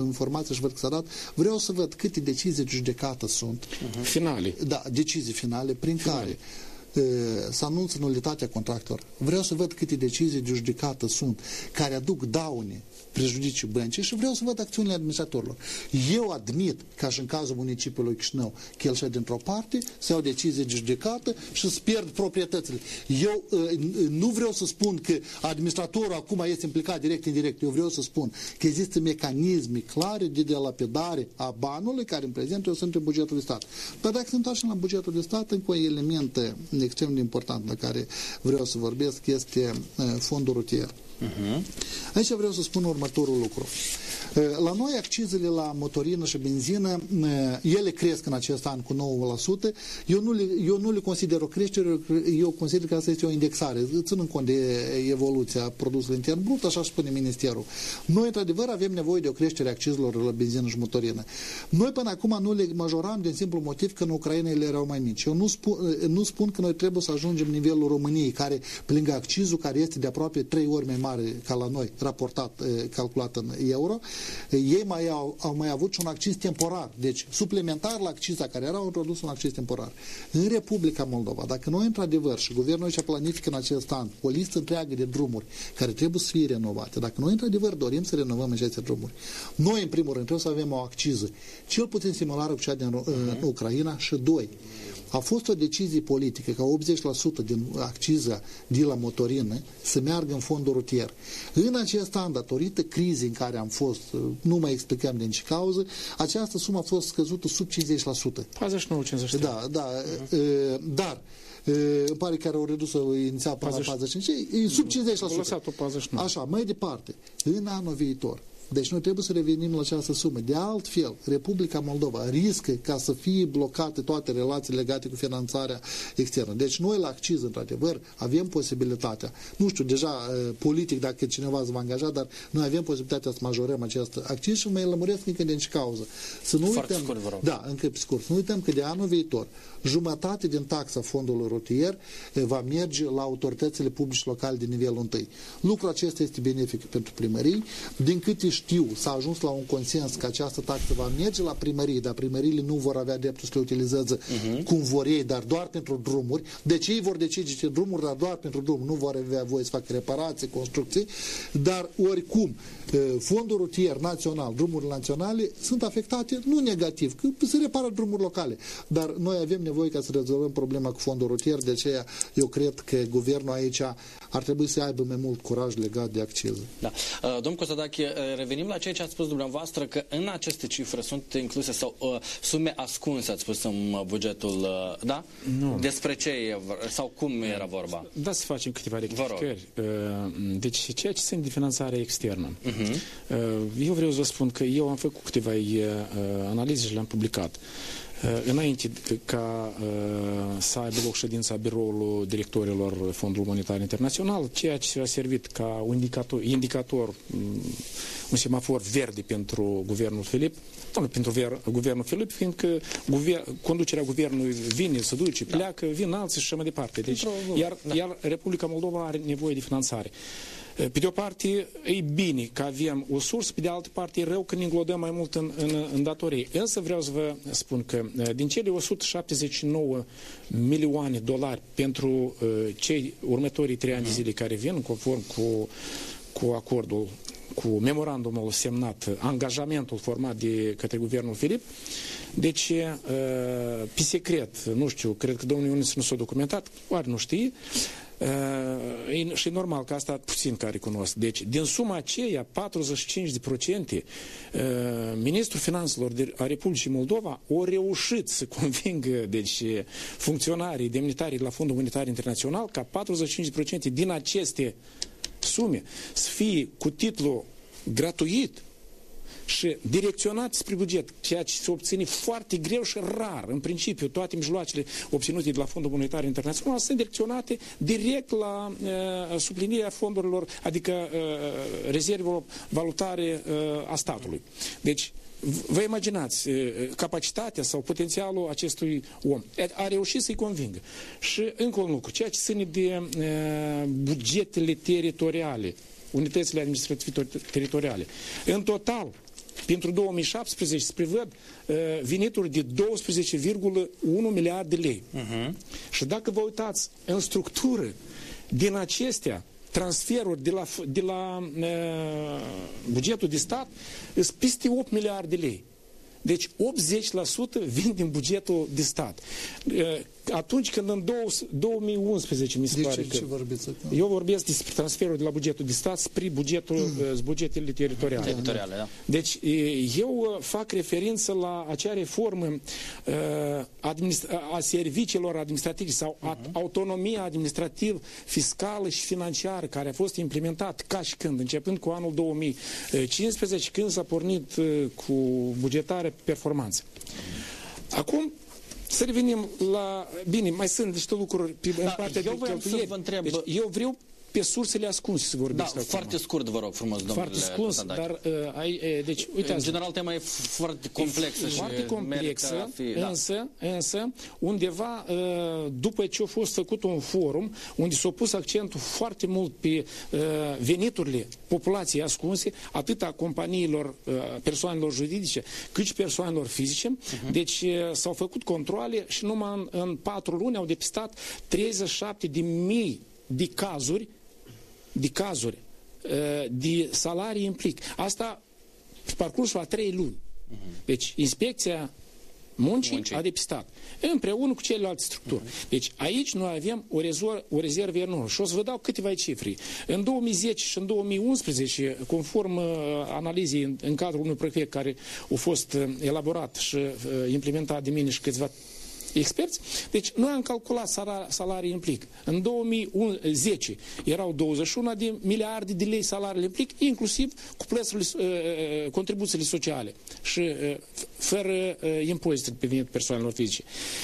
informație și văd că s-a dat. Vreau să văd câte decizii de judecată sunt.
Finale.
Da, decizii finale prin care uh, să anunță nulitatea contractelor. Vreau să văd câte decizii de judecată sunt care aduc daune prejudicii băncii și vreau să văd acțiunile administratorilor. Eu admit, ca și în cazul municipiului Chișinău, că el și dintr-o parte, să iau decizii de judecată și să pierd proprietățile. Eu uh, nu vreau să spun că administratorul acum este implicat direct, indirect. Eu vreau să spun că există mecanisme clare de delapidare a banului care în prezent eu sunt în bugetul de stat. Dar dacă se întoarcem la bugetul de stat, încă un element uh, extrem de important la care vreau să vorbesc este uh, fondul rutier. Aici vreau să spun următorul lucru. La noi accizele la motorină și benzină, ele cresc în acest an cu 9%. Eu nu le, eu nu le consider o creștere, eu consider că asta este o indexare, ținând cont de evoluția produsului intern brut, așa spune Ministerul. Noi, într-adevăr, avem nevoie de o creștere a accizelor la benzină și motorină. Noi până acum nu le majoram din simplu motiv că în Ucraina ele erau mai mici. Eu nu spun, nu spun că noi trebuie să ajungem nivelul României, care, pe lângă accizul, care este de aproape trei ori mai mare ca la noi, raportat, calculat în euro, ei mai au, au mai avut și un acciz temporar, deci suplimentar la acciza care era, au introdus un acciz temporar. În Republica Moldova, dacă noi într-adevăr și guvernul și planifică în acest an o listă întreagă de drumuri care trebuie să fie renovate, dacă noi într-adevăr dorim să renovăm aceste drumuri, noi în primul rând trebuie să avem o acciză, cel puțin similară cu cea din uh-huh. Ucraina și doi, a fost o decizie politică ca 80% din acciza de la motorină să meargă în fondul rutier. În acest an, datorită crizei în care am fost, nu mai explicăm din ce cauză, această sumă a fost scăzută sub 50%.
49-50%.
Da, da, uh-huh. dar îmi pare că au redus-o inițial până 40. la 45, e sub 50%.
Au lăsat-o 49.
Așa, mai departe, în anul viitor, Deci noi trebuie să revenim la această sumă. De altfel, Republica Moldova riscă ca să fie blocate toate relații legate cu finanțarea externă. Deci noi la acciz, într-adevăr, avem posibilitatea, nu știu, deja politic dacă cineva se va angaja, dar noi avem posibilitatea să majorăm acest acciz și mai lămuresc încă din ce cauză. Să nu
Foarte
uităm,
scurt, vă rog.
Da, încă pe scurt. Să nu uităm că de anul viitor jumătate din taxa fondului rutier va merge la autoritățile publice locale de nivelul 1. Lucrul acesta este benefic pentru primării. Din câte știu, s-a ajuns la un consens că această taxă va merge la primării, dar primăriile nu vor avea dreptul să le utilizeze uh-huh. cum vor ei, dar doar pentru drumuri. Deci ei vor decide ce drumuri, dar doar pentru drumuri. Nu vor avea voie să facă reparații, construcții, dar oricum fondul rutier național, drumurile naționale sunt afectate nu negativ, că se repară drumuri locale, dar noi avem nevoie ca să rezolvăm problema cu fondul rutier, de aceea eu cred că guvernul aici ar trebui să aibă mai mult curaj legat de acciză.
Da. Domnul Costadache, revenim la ceea ce ați spus dumneavoastră, că în aceste cifre sunt incluse sau uh, sume ascunse, ați spus în bugetul, uh, da?
Nu.
Despre ce e, sau cum era vorba?
Da, să facem câteva rectificări. Deci, ceea ce sunt de finanțare externă. Uh-huh. Eu vreau să vă spun că eu am făcut câteva analize și le-am publicat. Înainte ca să aibă loc ședința biroului directorilor Fondului Monetar Internațional, ceea ce a servit ca un indicator, indicator un semafor verde pentru guvernul Filip, nu pentru ver, guvernul Filip, fiindcă guver, conducerea guvernului vine, se duce, pleacă, vin alții și așa mai departe. Deci, iar, iar Republica Moldova are nevoie de finanțare. Pe de o parte, e bine că avem o sursă, pe de altă parte, e rău că ne înglodăm mai mult în, în, în datorii. Însă vreau să vă spun că din cele 179 milioane dolari pentru uh, cei următorii trei ani de zile care vin, conform cu, cu acordul cu memorandumul semnat, angajamentul format de către guvernul Filip. Deci, pe secret, nu știu, cred că domnul Ionis nu s-a documentat, oare nu știe, Uh, și normal că asta puțin care cunosc. Deci, din suma aceea, 45% uh, Ministrul Finanțelor de, a Republicii Moldova au reușit să convingă deci, funcționarii demnitarii de la Fondul Monetar Internațional ca 45% din aceste sume să fie cu titlu gratuit și direcționat spre buget, ceea ce se obține foarte greu și rar. În principiu, toate mijloacele obținute de la Fondul Monetar Internațional sunt direcționate direct la uh, suplinirea fondurilor, adică uh, rezervelor valutare uh, a statului. Deci, Vă imaginați capacitatea sau potențialul acestui om. A reușit să-i convingă. Și încă un lucru, ceea ce ține de bugetele teritoriale, unitățile administrative teritoriale. În total, pentru 2017 se prevăd uh, venituri de 12,1 miliarde de lei. Uh-huh. Și dacă vă uitați în structură, din acestea, transferuri de la, de la uh, bugetul de stat sunt peste 8 miliarde de lei. Deci 80% vin din bugetul de stat. Atunci când în 2011, mi se
de
pare
ce,
că...
Ce vorbiți acum?
Eu vorbesc despre transferul de la bugetul de stat spre bugetul, mm. bugetele teritoriale.
Teritoriale, da.
Deci eu fac referință la acea reformă a serviciilor administrative sau uh-huh. autonomia administrativ, fiscală și financiară care a fost implementat ca și când, începând cu anul 2015, când s-a pornit cu bugetare performanță. Acum, să revenim la... Bine, mai sunt niște lucruri pe, da, în partea
eu
de cheltuieli.
Să vă întreb...
Deci, eu vreau pe sursele ascunse să vorbesc
Da,
acum.
foarte scurt, vă rog frumos, domnule
Foarte scurt, dar uh, ai, uh, deci, uitați
În general, tema e foarte complexă și
foarte complexă,
fi, da.
însă, însă, undeva, uh, după ce a fost făcut un forum, unde s-a pus accentul foarte mult pe uh, veniturile populației ascunse, atât a companiilor, uh, persoanelor juridice, cât și persoanelor fizice, uh-huh. deci uh, s-au făcut controle și numai în, în patru luni au depistat 37 de mii de cazuri de cazuri de salarii implic. Asta pe parcursul a trei luni. Deci, inspecția muncii, muncii. a depistat. Împreună cu celelalte structuri. Uh-huh. Deci aici noi avem o, rezor, o rezervă enormă. Și o să vă dau câteva cifre. În 2010 și în 2011, conform uh, analizei în, în cadrul unui proiect care a fost uh, elaborat și uh, implementat de mine și câțiva experți. Deci noi am calculat salarii în plic. În 2010 erau 21 de miliarde de lei salariile în plic, inclusiv cu plățile, uh, uh, contribuțiile sociale și uh, fără impozite pe venit persoanelor fizice.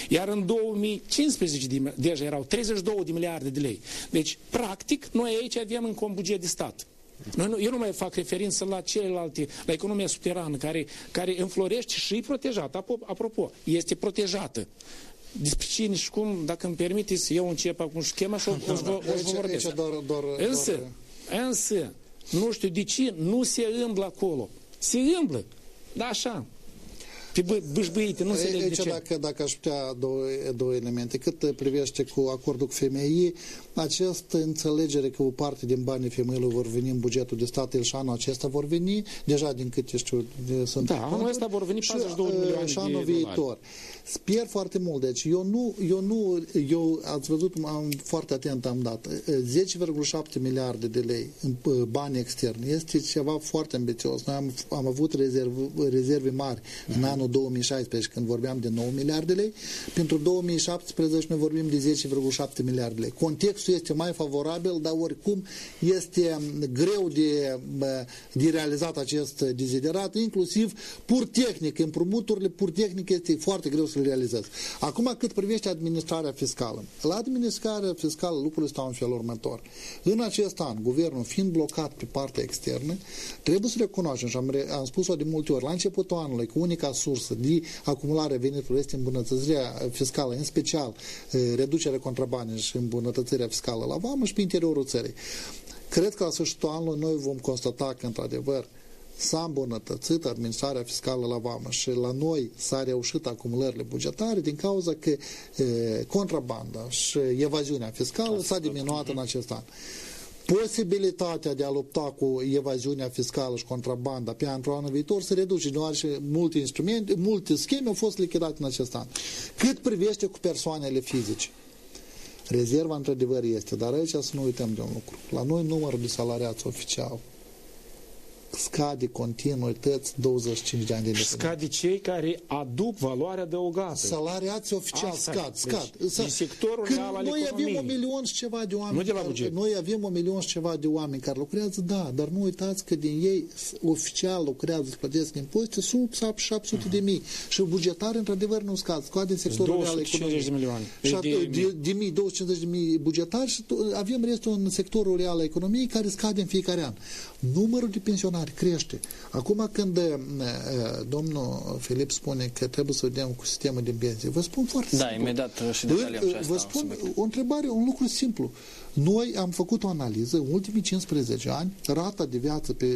Iar în 2015 deja erau 32 de miliarde de lei. Deci, practic, noi aici avem încă un buget de stat. Noi, eu nu mai fac referință la celelalte, la economia subterană, care, care înflorește și e protejată. Apropo, este protejată. Despre cine și cum, dacă îmi permiteți, eu încep acum schema și o, o, o, o, o vorbesc.
Doar, doar,
însă,
doar...
însă, nu știu de ce, nu se îmblă acolo. Se îmblă. Da, așa pe bâșbâite, nu înțeleg
de ce. Dacă, dacă aș putea două, două elemente. Cât privește cu acordul cu femeii, această înțelegere că o parte din banii femeilor vor veni în bugetul de stat, el și anul acesta vor veni, deja din câte știu, sunt...
Da, anul ăsta vor veni 42 de milioane
și anul de viitor. Dolari. Sper foarte mult. Deci eu nu, eu nu, eu ați văzut, am foarte atent am dat. 10,7 miliarde de lei în bani externi. Este ceva foarte ambițios. Noi am, am avut rezerve, rezerve mari uh-huh. în anul 2016 când vorbeam de 9 miliarde de lei. Pentru 2017 noi vorbim de 10,7 miliarde de lei. Contextul este mai favorabil, dar oricum este greu de, de realizat acest deziderat, inclusiv pur tehnic. Împrumuturile pur tehnic este foarte greu să le realizez. Acum, cât privește administrarea fiscală. La administrarea fiscală lucrurile stau în felul următor. În acest an, guvernul fiind blocat pe partea externă, trebuie să recunoaștem, și am, am spus-o de multe ori, la începutul anului, cu unica sursă de acumulare veniturilor este îmbunătățirea fiscală, în special reducerea contrabandei și îmbunătățirea fiscală la vamă și pe interiorul țării. Cred că la sfârșitul anului noi vom constata că, într-adevăr, s-a îmbunătățit administrarea fiscală la vamă și la noi s-a reușit acumulările bugetare din cauza că e, contrabanda și evaziunea fiscală s-a diminuat în acest an. Posibilitatea de a lupta cu evaziunea fiscală și contrabanda pe anul anul viitor se reduce, deoarece multe instrumente, multe scheme au fost lichidate în acest an. Cât privește cu persoanele fizice, rezerva într-adevăr este, dar aici să nu uităm de un lucru. La noi numărul de salariați oficial scade continuu tăți 25 de ani de independență.
Scade cei care aduc valoare adăugată.
Salariații oficial Asta scad, scad.
Deci, din sectorul
Când
real al
noi
economiei.
avem un milion și ceva de oameni.
Nu de la buget.
Noi avem un milion și ceva de oameni care lucrează, da, dar nu uitați că din ei oficial lucrează, îți plătesc impozite sub 700 uh-huh. de mii. Și bugetar, într-adevăr, nu scad. Scade în sectorul real economiei.
de milioane.
Și de, de, de, de mii, 250 de mii bugetari și avem restul în sectorul real economiei care scade în fiecare an. Numărul de pensionari crește. Acum când uh, domnul Filip spune că trebuie să vedem cu sistemul de pensie, vă spun foarte
da,
simplu.
imediat și detaliem și
Vă spun subiect. o întrebare, un lucru simplu. Noi am făcut o analiză, în ultimii 15 ani, rata de viață pe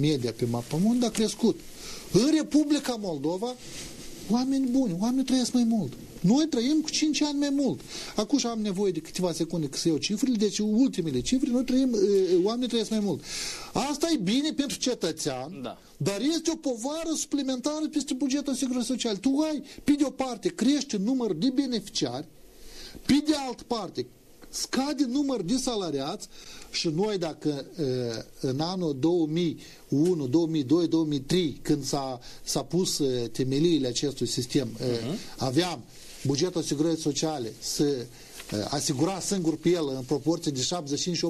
media pe mapamond a crescut. În Republica Moldova, oameni buni, oameni trăiesc mai mult. Noi trăim cu 5 ani mai mult. Acum am nevoie de câteva secunde să iau cifrele, deci ultimele cifre, noi trăim, oamenii trăiesc mai mult. Asta e bine pentru cetățean, da. dar este o povară suplimentară peste bugetul asigurării sociale. Tu ai, pe de o parte, crește numărul de beneficiari, pe de altă parte, scade număr de salariați și noi dacă în anul 2001, 2002, 2003, când s-a pus temeliile acestui sistem, uh-huh. aveam bugetul asigurării sociale să uh, asigura singur pe el în proporție de 75 și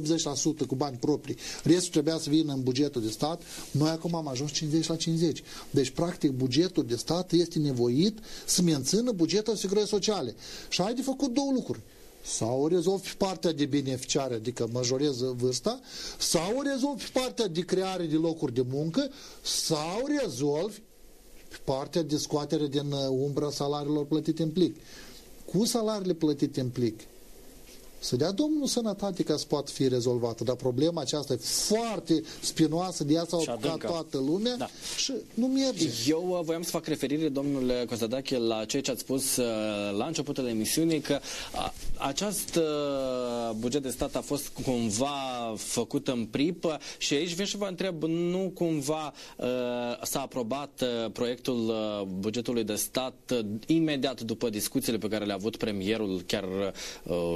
80% cu bani proprii. Restul trebuia să vină în bugetul de stat. Noi acum am ajuns 50 la 50. Deci, practic, bugetul de stat este nevoit să mențină bugetul asigurării sociale. Și ai de făcut două lucruri. Sau o rezolvi pe partea de beneficiare, adică majoreză vârsta, sau o rezolvi pe partea de creare de locuri de muncă, sau rezolvi partea de scoatere din uh, umbra salariilor plătite în plic. Cu salariile plătite în plic, să dea Domnul sănătate ca să poată fi rezolvată, dar problema aceasta e foarte spinoasă, de asta au apucat toată lumea da. și nu merge.
Eu uh, voiam să fac referire, domnule Costadache, la ceea ce ați spus uh, la începutul emisiunii, că acest buget de stat a fost cumva făcut în pripă și aici vin și vă întreb, nu cumva uh, s-a aprobat proiectul bugetului de stat imediat după discuțiile pe care le-a avut premierul chiar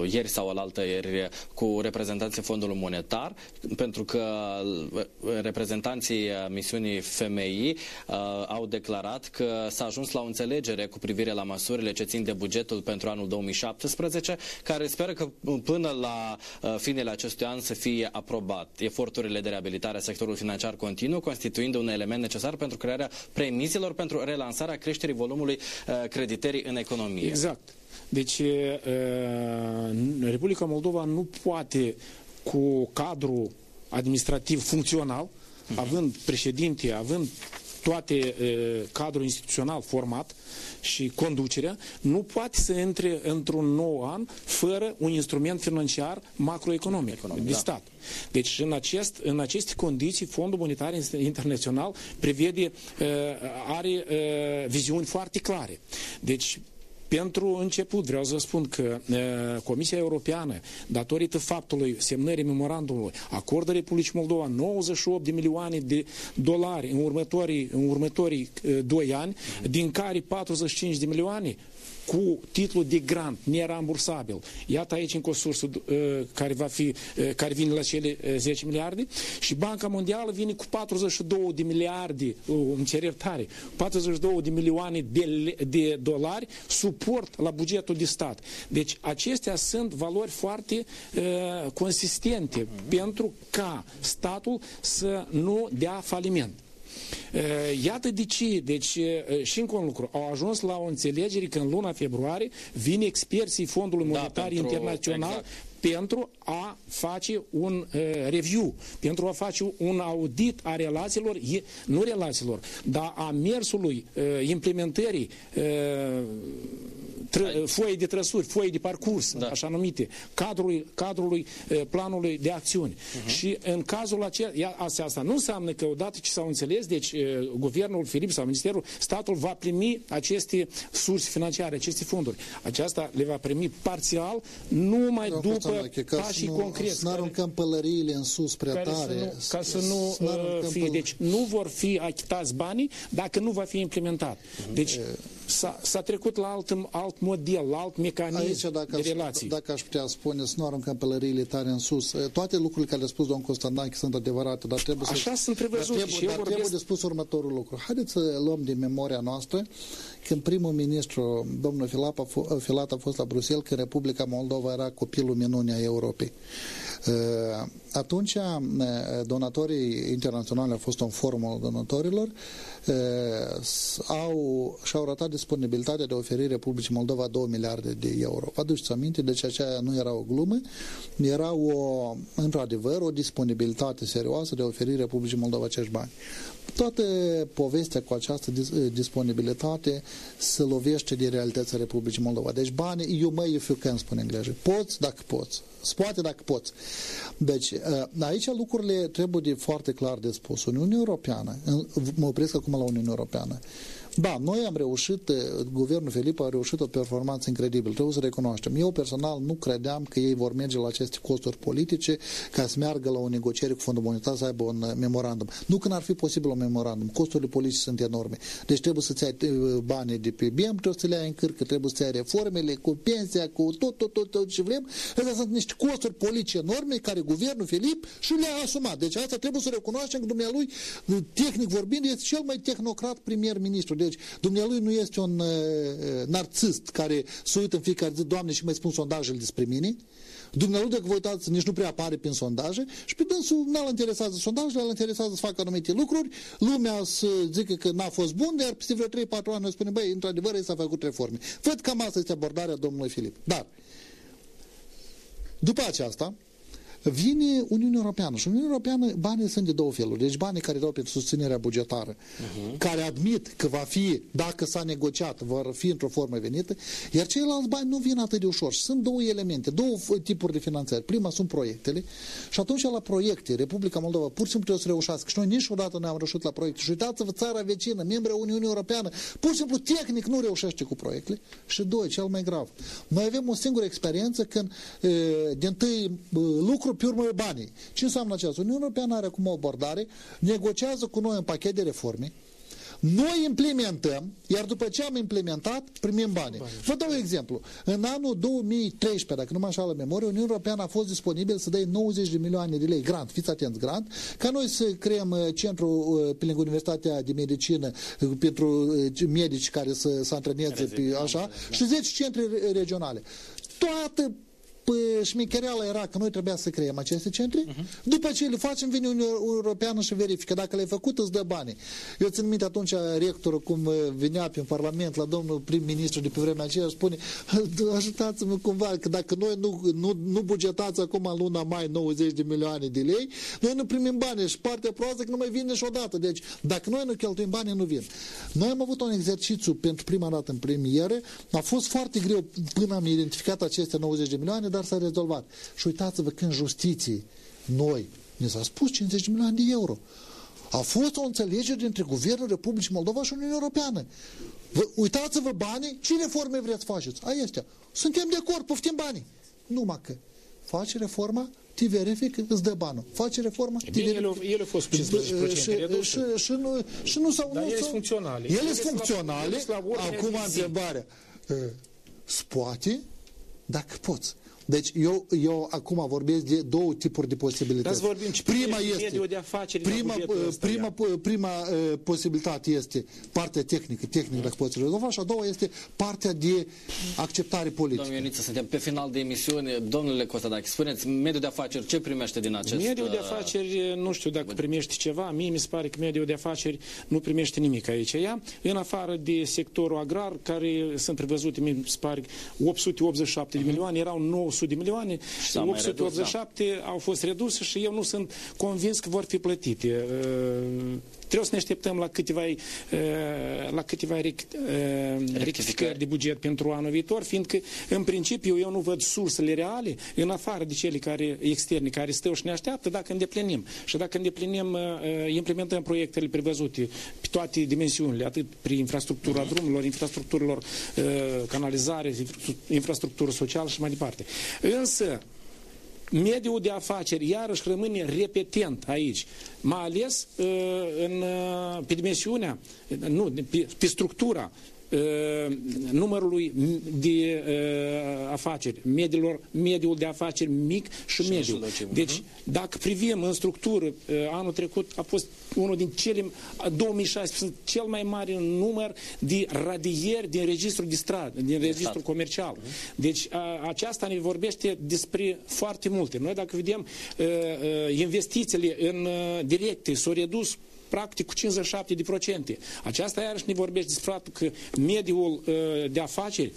ieri sau la alaltă ieri cu reprezentanții Fondului Monetar, pentru că reprezentanții misiunii FMI uh, au declarat că s-a ajuns la o înțelegere cu privire la măsurile ce țin de bugetul pentru anul 2017, care speră că până la uh, finele acestui an să fie aprobat. Eforturile de reabilitare a sectorului financiar continuă, constituind un element necesar pentru crearea premizelor pentru relansarea creșterii volumului uh, crediterii în economie.
Exact. Deci, uh, Republica Moldova nu poate cu cadru administrativ funcțional, uh-huh. având președinte, având toate uh, cadrul instituțional format și conducerea, nu poate să intre într-un nou an fără un instrument financiar macroeconomic Economic, de da. stat. Deci în, acest, în aceste condiții Fondul Monetar Internațional prevede, uh, are uh, viziuni foarte clare. Deci pentru început vreau să spun că uh, Comisia Europeană, datorită faptului semnării memorandumului, acordă Republicii Moldova 98 de milioane de dolari în următorii, în următorii uh, 2 ani, din care 45 de milioane cu titlul de grant nerambursabil. Iată aici încă o sursă uh, care, va fi, uh, care vine la cele uh, 10 miliarde și Banca Mondială vine cu 42 de miliarde, uh, îmi cer iertare, 42 de milioane de, de dolari suport la bugetul de stat. Deci acestea sunt valori foarte uh, consistente pentru ca statul să nu dea faliment. Iată de ce, deci și încă un lucru, au ajuns la o înțelegere că în luna februarie vin experții Fondului da, Monetar da, pentru, Internațional exact pentru a face un uh, review, pentru a face un audit a relațiilor, nu relațiilor, dar a mersului uh, implementării uh, tră, foii de trăsuri, foii de parcurs, da. așa numite, cadrului, cadrului planului de acțiuni. Uh-huh. Și în cazul acela, asta, asta nu înseamnă că odată ce s-au înțeles, deci guvernul Filip sau Ministerul, statul va primi aceste surse financiare, aceste fonduri. Aceasta le va primi parțial, numai da, după pașii
nu,
concreți.
Să nu aruncăm pălăriile în sus prea tare. Să
nu, ca să nu să fie. Deci nu vor fi achitați banii dacă nu va fi implementat. Mhm. Deci s-a trecut la alt, alt model, la alt mecanism Aici,
dacă
de relații.
Dacă aș putea spune, să nu aruncăm pălăriile tare în sus. Toate lucrurile care le-a spus domnul Constantin sunt adevărate, dar trebuie
să... Așa sunt prevăzute
dar trebuie, dar trebuie de spus următorul lucru. Haideți să luăm din memoria noastră când primul ministru, domnul Filat a, Filat a fost la Bruxelles, când Republica Moldova era copilul minunii a Europei. Uh, atunci, uh, donatorii internaționali, a fost un forum al donatorilor, uh, au, și-au ratat disponibilitatea de a oferi Republicii Moldova 2 miliarde de euro. Vă aduceți aminte? Deci aceea nu era o glumă, era o, într-adevăr, o disponibilitate serioasă de a oferi Republicii Moldova acești bani. Toată povestea cu această disponibilitate se lovește de realitatea Republicii Moldova. Deci banii, you may if you can, spune engleză. Poți dacă poți. Poate dacă poți. Deci, aici lucrurile trebuie de foarte clar de spus. Uniunea Europeană, mă opresc acum la Uniunea Europeană, da, noi am reușit, eh, guvernul Filip a reușit o performanță incredibilă, trebuie să recunoaștem. Eu personal nu credeam că ei vor merge la aceste costuri politice ca să meargă la o negociere cu Fondul Monetar să aibă un eh, memorandum. Nu că n-ar fi posibil un memorandum, costurile politice sunt enorme. Deci trebuie să-ți ai eh, banii de pe BIM, trebuie să le ai în cârcă, trebuie să ai reformele cu pensia, cu tot, tot, tot, tot ce vrem. Astea sunt niște costuri politice enorme care guvernul Filip și le-a asumat. Deci asta trebuie să recunoaștem că dumnealui, tehnic vorbind, este cel mai tehnocrat premier-ministru. Deci dumnealui nu este un uh, narțist care se uită în fiecare zi, Doamne, și mai spun sondajele despre mine. Dumnealui, dacă vă uitați, nici nu prea apare prin sondaje și pe dânsul nu-l interesează sondajele, îl interesează să facă anumite lucruri, lumea să zică că n-a fost bun, dar peste vreo 3-4 ani ne spune, băi, într-adevăr, s-a făcut reforme. Văd cam asta este abordarea domnului Filip. Dar, după aceasta, Vine Uniunea Europeană și Uniunea Europeană, banii sunt de două feluri. Deci banii care dau pentru susținerea bugetară, uh-huh. care admit că va fi, dacă s-a negociat, vor fi într-o formă venită, iar ceilalți bani nu vin atât de ușor. Sunt două elemente, două tipuri de finanțare. Prima sunt proiectele și atunci la proiecte, Republica Moldova pur și simplu trebuie să reușească. Și noi niciodată nu am reușit la proiecte. Și uitați-vă, țara vecină, membra Uniunii Europeană, pur și simplu tehnic nu reușește cu proiectele. Și doi, cel mai grav. Noi avem o singură experiență când de întâi lucru lucru, pe urmă banii. Ce înseamnă aceasta? Uniunea Europeană are acum o abordare, negociază cu noi un pachet de reforme, Noi implementăm, iar după ce am implementat, primim bani. Vă dau un exemplu. În anul 2013, dacă nu mă așa la memorie, Uniunea Europeană a fost disponibil să dea 90 de milioane de lei grant, fiți atenți, grant, ca noi să creăm uh, centru uh, pe lângă Universitatea de Medicină uh, pentru medici care să se antreneze pe așa, și 10 centre regionale. Toată șmichereala era că noi trebuia să creăm aceste centre, uh-huh. după ce le facem, vine Uniunea Europeană și verifică. Dacă le-ai făcut, îți dă bani. Eu țin minte atunci rectorul cum uh, venea pe Parlament la domnul prim-ministru de pe vremea aceea și spune ajutați-mă cumva, că dacă noi nu, nu, nu bugetați acum în luna mai 90 de milioane de lei, noi nu primim bani și partea proastă că nu mai vine niciodată. Deci, dacă noi nu cheltuim bani, nu vin. Noi am avut un exercițiu pentru prima dată în premieră, a fost foarte greu până am identificat aceste 90 de milioane, dar s-a rezolvat. Și uitați-vă când justiție, noi, ne s-a spus 50 de milioane de euro. A fost o înțelegere dintre Guvernul Republicii Moldova și Uniunea Europeană. Vă, uitați-vă banii, ce reforme vreți să faceți? Aia Suntem de acord, poftim banii. Numai că faci reforma, te verifică, îți dă banul. Face reforma, te
verifică. Ele, ele au fost 15%
și, și, și, nu, și nu s-au...
Dar ele sunt funcționale.
Ele sunt funcționale. Acum întrebarea. Poate, dacă poți. Deci eu, eu acum vorbesc de două tipuri de posibilități.
vorbim prima este, de afaceri
prima, prima, prima, prima uh, posibilitate este partea tehnică, tehnică dacă poți rezolva, și a doua este partea de acceptare politică.
Domnul Ioniță, suntem pe final de emisiune. Domnule Costadache, spuneți, mediul de afaceri, ce primește din acest...
Mediul de afaceri, nu știu dacă primește ceva, mie mi se pare că mediul de afaceri nu primește nimic aici. Ea, în afară de sectorul agrar, care sunt prevăzute, mi se pare, 887 de milioane, erau 900 800 de milioane, 887 redus, da. au fost reduse și eu nu sunt convins că vor fi plătite. Uh, trebuie să ne așteptăm la câteva, uh, la câteva uh, rectificări de buget pentru anul viitor, fiindcă, în principiu, eu nu văd sursele reale, în afară de cele care, externe, care stau și ne așteaptă, dacă îndeplinim. Și dacă îndeplinim, implementăm proiectele prevăzute pe toate dimensiunile, atât prin infrastructura drumurilor, infrastructurilor, canalizare, infrastructură socială și mai departe. Însă, mediul de afaceri iarăși rămâne repetent aici, mai ales uh, în, uh, pe dimensiunea, nu, pe, pe structura Uh, numărului de uh, afaceri, mediilor, mediul de afaceri mic și, și mediu. Deci, uh-huh. dacă privim în structură, uh, anul trecut a fost unul din cele, 2016, cel mai mare număr de radieri din registrul de stradă, din registrul comercial. Uh-huh. Deci, a, aceasta ne vorbește despre foarte multe. Noi, dacă vedem, uh, uh, investițiile în uh, directe s-au redus practic cu 57%. Aceasta iarăși ne vorbește despre faptul că mediul uh, de afaceri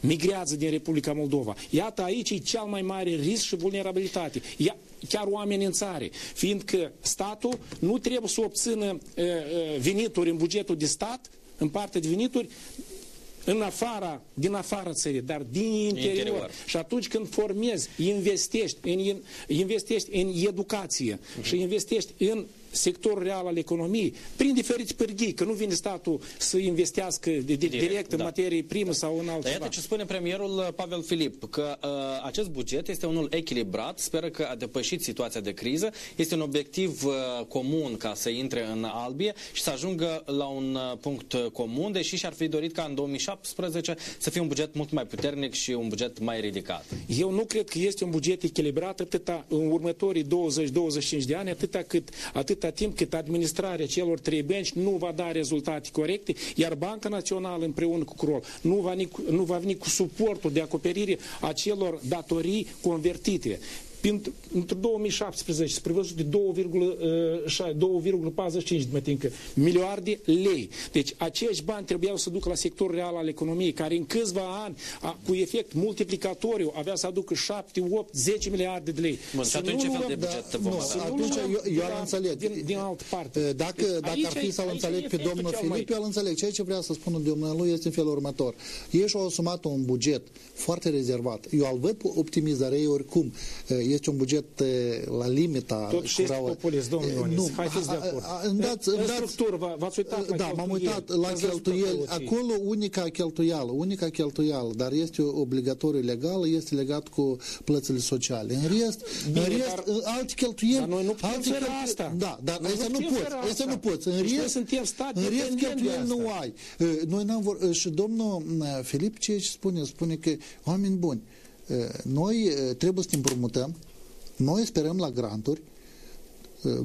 migrează din Republica Moldova. Iată, aici e cel mai mare risc și vulnerabilitate. Ia, chiar o amenințare, fiindcă statul nu trebuie să obțină uh, uh, venituri în bugetul de stat, în parte de venituri, în afara, din afara țării, dar din interior. interior. Și atunci când formezi, investești în, investești în educație uh-huh. și investești în sectorul real al economiei, prin diferite pârghii, că nu vine statul să investească de, de, direct, direct în da. materie primă da. sau în altceva. Dar
iată ce spune premierul uh, Pavel Filip, că uh, acest buget este unul echilibrat, speră că a depășit situația de criză, este un obiectiv uh, comun ca să intre în albie și să ajungă la un uh, punct comun, deși și-ar fi dorit ca în 2017 să fie un buget mult mai puternic și un buget mai ridicat.
Eu nu cred că este un buget echilibrat atâta în următorii 20-25 de ani, atâta cât atât atâta timp cât administrarea celor trei bănci nu va da rezultate corecte, iar Banca Națională împreună cu CROL nu va, veni, nu va veni cu suportul de acoperire a celor datorii convertite pentru 2017 se prevăzut de 2,45 uh, miliarde lei. Deci acești bani trebuiau să ducă la sectorul real al economiei, care în câțiva ani, a, cu efect multiplicatoriu, avea să aducă 7, 8, 10 miliarde de lei.
Bun, și atunci ce fel de buget da, vom nu,
Atunci eu, eu ar înțeleg.
Din, din altă parte.
Uh, dacă, dacă aici, ar fi să-l înțeleg pe domnul Filip, eu îl înțeleg. Ceea ce vrea să spună domnului este în felul următor. Ei și-au asumat un buget foarte rezervat. Eu îl văd optimizare oricum. Uh, este un buget la limita...
Totuși este populist, domnul Ionis, nu, hai fiți de acord. Îmi dați, îmi dați, structură, v-ați uitat la
Da, m-am uitat la cheltuieli. Acolo unica cheltuială, unica cheltuială, dar este obligatoriu legală, este legat cu plățile sociale. În rest, Bine, în rest dar, alte cheltuieli... Dar
noi nu putem
alte
asta.
Da, dar asta nu poți. Asta nu poți. În rest,
suntem stat
în rest cheltuieli nu ai. Noi n-am vor... Și domnul Filip ce spune? Spune că oameni buni, noi trebuie să ne împrumutăm, noi sperăm la granturi,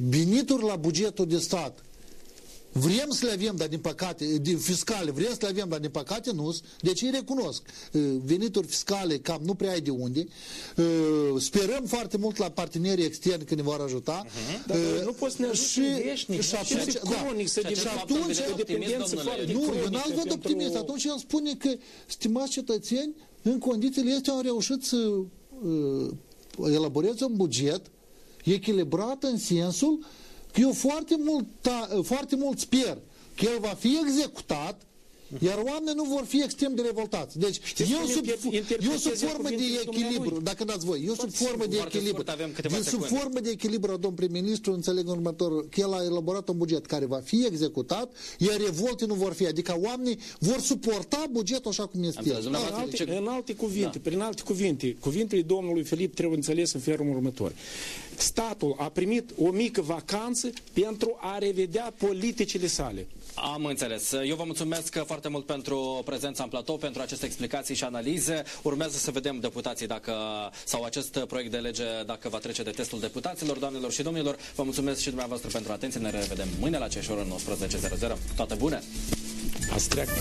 venituri la bugetul de stat Vrem să le avem, dar din păcate, din fiscale, vrem să le avem, dar din păcate nu Deci îi recunosc. Venituri fiscale cam nu prea ai de unde. Sperăm foarte mult la partenerii externi că ne vor ajuta.
Uh-huh. Dar nu poți să ne ajute și, veșnic. Și atunci, da, cronic, să
și atunci,
dependență foarte
Nu, eu n-am văd optimist. Atunci el spune că, stimați cetățeni, în condițiile astea au reușit să uh, elaboreze un buget echilibrat în sensul că eu foarte mult, foarte mult sper că el va fi executat iar oamenii nu vor fi extrem de revoltați. Deci, Știți eu sub, eu sub formă de echilibru, dacă dați voi, eu sub formă de echilibru, eu sub formă de echilibru, domn prim-ministru, înțeleg în următorul, că el a elaborat un buget care va fi executat, iar revolte nu vor fi, adică oamenii vor suporta bugetul așa cum este.
În alte, în alte cuvinte, da. prin alte cuvinte, cuvintele domnului Filip trebuie înțeles în felul următor. Statul a primit o mică vacanță pentru a revedea politicile sale.
Am înțeles. Eu vă mulțumesc foarte mult pentru prezența în platou, pentru aceste explicații și analize. Urmează să vedem deputații dacă, sau acest proiect de lege dacă va trece de testul deputaților, doamnelor și domnilor. Vă mulțumesc și dumneavoastră pentru atenție. Ne revedem mâine la ceșoră 19.00. Toate bune!
Ați treacă.